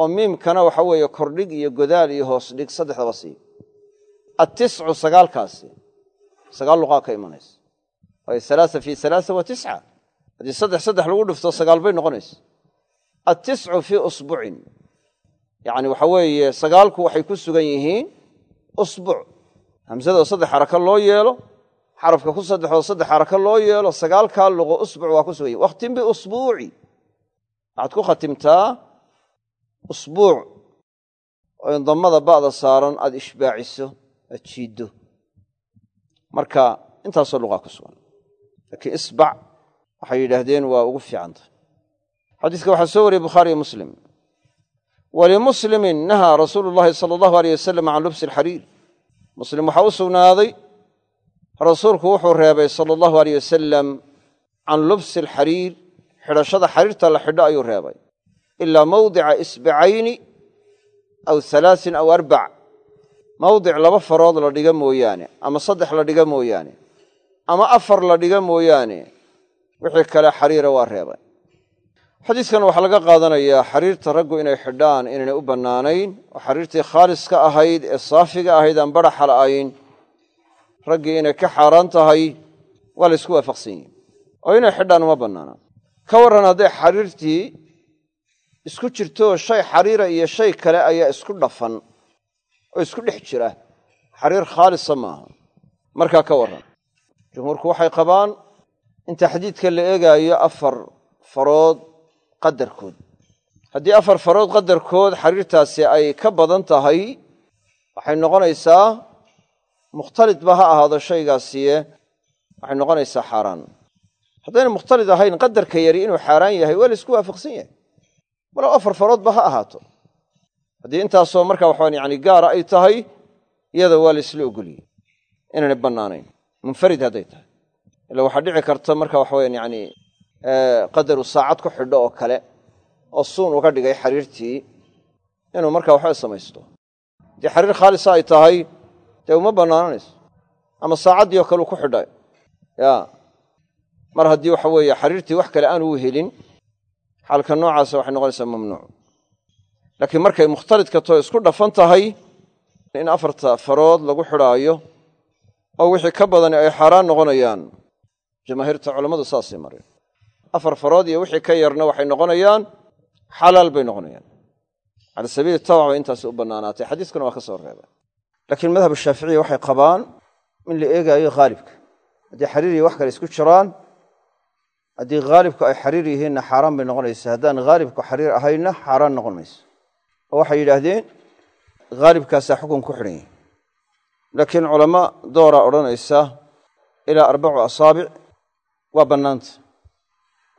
[SPEAKER 1] oo miimkana waxa weeye kordhig iyo godaal iyo hoos dhig saddexdaba sii. Attiscu sagaalkaasi sagaal luqaa ka imanaysa. Waayo alaaa fii alaaa wa tisca. Haddii saddex saddex lagu dhifto sagaal bay noqonaysa. Attiscu fii usbucin yacni waxa weeye sagaalku waxay ku sugan yihiin usbuc hamsadoo saddex xaraka loo yeelo xarafka ku saddexoo saddex xaraka loo yeelo sagaalkaa luqo usbuc waa ku sugan yihiin wakhtim biusbuuci waxaad ku khatimtaa usbuuc. Oo in dammada ba'da saaran aad ishbaaciso aad jiiddo marka intaasoo luqaa ku sugan. Laakiin isbac waxay yidhaahdeen waa ugu fiican tahay. Xadiiska waxaa soo wariyey bukhaariyo muslim walimuslimin nahaa rasuulu llahi sala allahu aleyh wasalam can lubsi alxariir muslim waxaa u sugnaaday rasuulku wuxuu reebay sala allahu aleyh wasalam can lubsi alxariir xidhashada xariirta la xidho ayuu reebay ilaa mawdica isbacayni aw halaasin aw arbac mawdic laba farood la dhiga mooyaane ama saddex la dhiga mooyaane ama afar la dhiga mooyaane wixii kale xariira waa reebay xadiiskan waxaa laga qaadanayaa xariirta raggu inay xidhaan inaynay u bannaanayn oo xariirtii khaaliska ahayd ee saafiga ahayd aan baraxa la'ayn raggii inay ka xaaraan tahay waa la ysku waafaqsan yihiin oo inay xidhaan uma bannaana. Ka warran hadday xariirtii isku jirtooo shay xariira iyo shay kale ayaa isku dhafan oo isku dhex jira. Xariir khaalisa maaha markaa ka warran. Jumhuurku waxay qabaan in taxdiidka la eegaayo afar farood qadarkood. Haddii afar farood qadarkood xariirtaasi ay ka badan tahay waxay noqonaysaa mukhtalid ba ha ahaado shaygaasiye waxay noqonaysaa xaaraan. Haddayna mukhtalid ahayn qadarka yari inuu xaaraan yahay waa la isku waafaqsan yahay. Walow afar faroodba ha ahaato. Haddii intaasoo markaa waxaan yani gaara ay tahay iyada waa la isla ogoliyey inaanay bannaanayn. Munfarid hadday tahay. Ila waxaa dhici karta marka waxaweyan yani qadaru saacad ku xidho oo kale oo suun uga dhigay xariirtii inuu markaa waxba samaysto. Haddii xariir khaalisa ay tahay dee uma bannaananayso ama saacaddii oo kale uu ku xidhay. Ya mar haddii waxa weeye xariirtii wax kale aan uu helin xaalka noocaasa waxay noqonaysaa mamnuuc. Laakiin markay mukhtalidka too isku dhafan tahay in afarta farood lagu xidhaayo oo wixii ka badani ay xaaraan noqonayaan jamaahiirta culammadu saasay mareen afar farood iyo wixii ka yarna waxay noqonayaan xalaal bay noqonayaan. Cala sabiili tabac bay intaasi u bannaanaatay. Xadiiskuna waa ka soo reebay. Laakiin madhab shaaficiya waxay qabaan in la eegaayo haalibka haddii xariir iyo wax kale isku jiraan haddii haalibku ay xariir yihiinna xaaraan bay noqonaysaa. Haddaan haalibku xariir ahaynna xaaraan noqon mayso. Oo waxay yidhaahdeen haalibkaasaa xukun ku xidhan yahi laakiin culamo dooraa odhanaysa ilaa arbacu asaabic waa bannaanta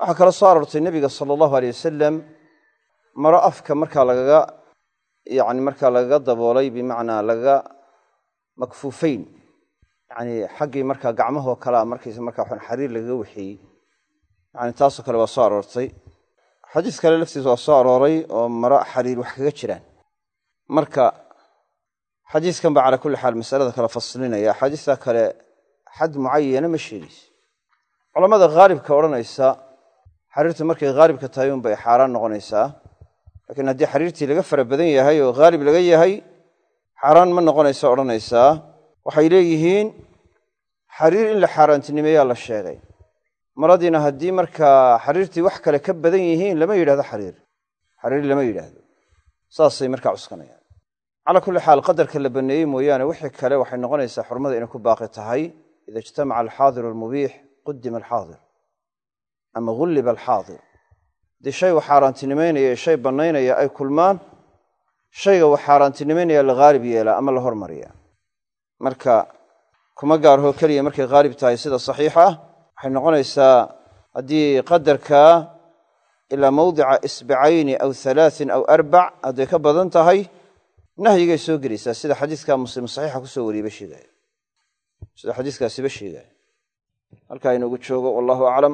[SPEAKER 1] waxaa kala soo aroortay nebiga sala allahu aleyh wasalam maro afka markaa lagaga yani markaa lagaga daboolay bimacnaa lagaga makfuufayn. Yani xaggii markaa gacmahoo kalea markaysa markaa waxaan xariir lagaga waxeeyey yani taasoo kale waa soo aroortay. Xadiis kale laftiisa waa soo arooray oo maro xariir wax kaga jiraan. Marka xadiiskan baa calaa kulli xaal masalada kale faslinaya. Axaadiista kale xad mucayana ma sheegayso. Culammada haalibka odhanaysa xariirtu markay haalibka tahay unbay xaaraan noqonaysaa. Laakiin haddii xariirtii laga fara badan yahay oo haalib laga yahay xaaraan ma noqonaysa odhanaysaa. Waxay leeyihiin xariir in la xaaraantinimeeyaa la sheegay. Maradiina haddii markaa xariirtii wax kale ka badan yihiin lama yidhahdo xariir. Xariir lama yidhaahdo saasay markaa cuskanayaan calaa kulli xaal qadarka la baneeyey mooyaane wixii kale waxay noqonaysaa xurmada inay ku baaqi tahay. Ida ijtamaca alxaadiru almubiix qudima alxaadir ama gulliba alxaadir haddii shay wax xaaraantinimaynaya ee shay bannaynaya ay kulmaan shayga wax xaaraantinimaynaya la haalib yeelaa ama la hormariya marka kuma gaarhoo keliya markay haalib tahay sida saxiixa ah waxay noqonaysaa haddii qadarka ilaa mawdica isbacayni aw halaatin aw arbac hadday ka badan tahay nahyigay soo gelaysaa. Sida xadiiska muslim saxiixa ku soo wariyeyba sheegaya sida xadiiskaasiba sheegaya halkaa inoogu joogo wallahu aclam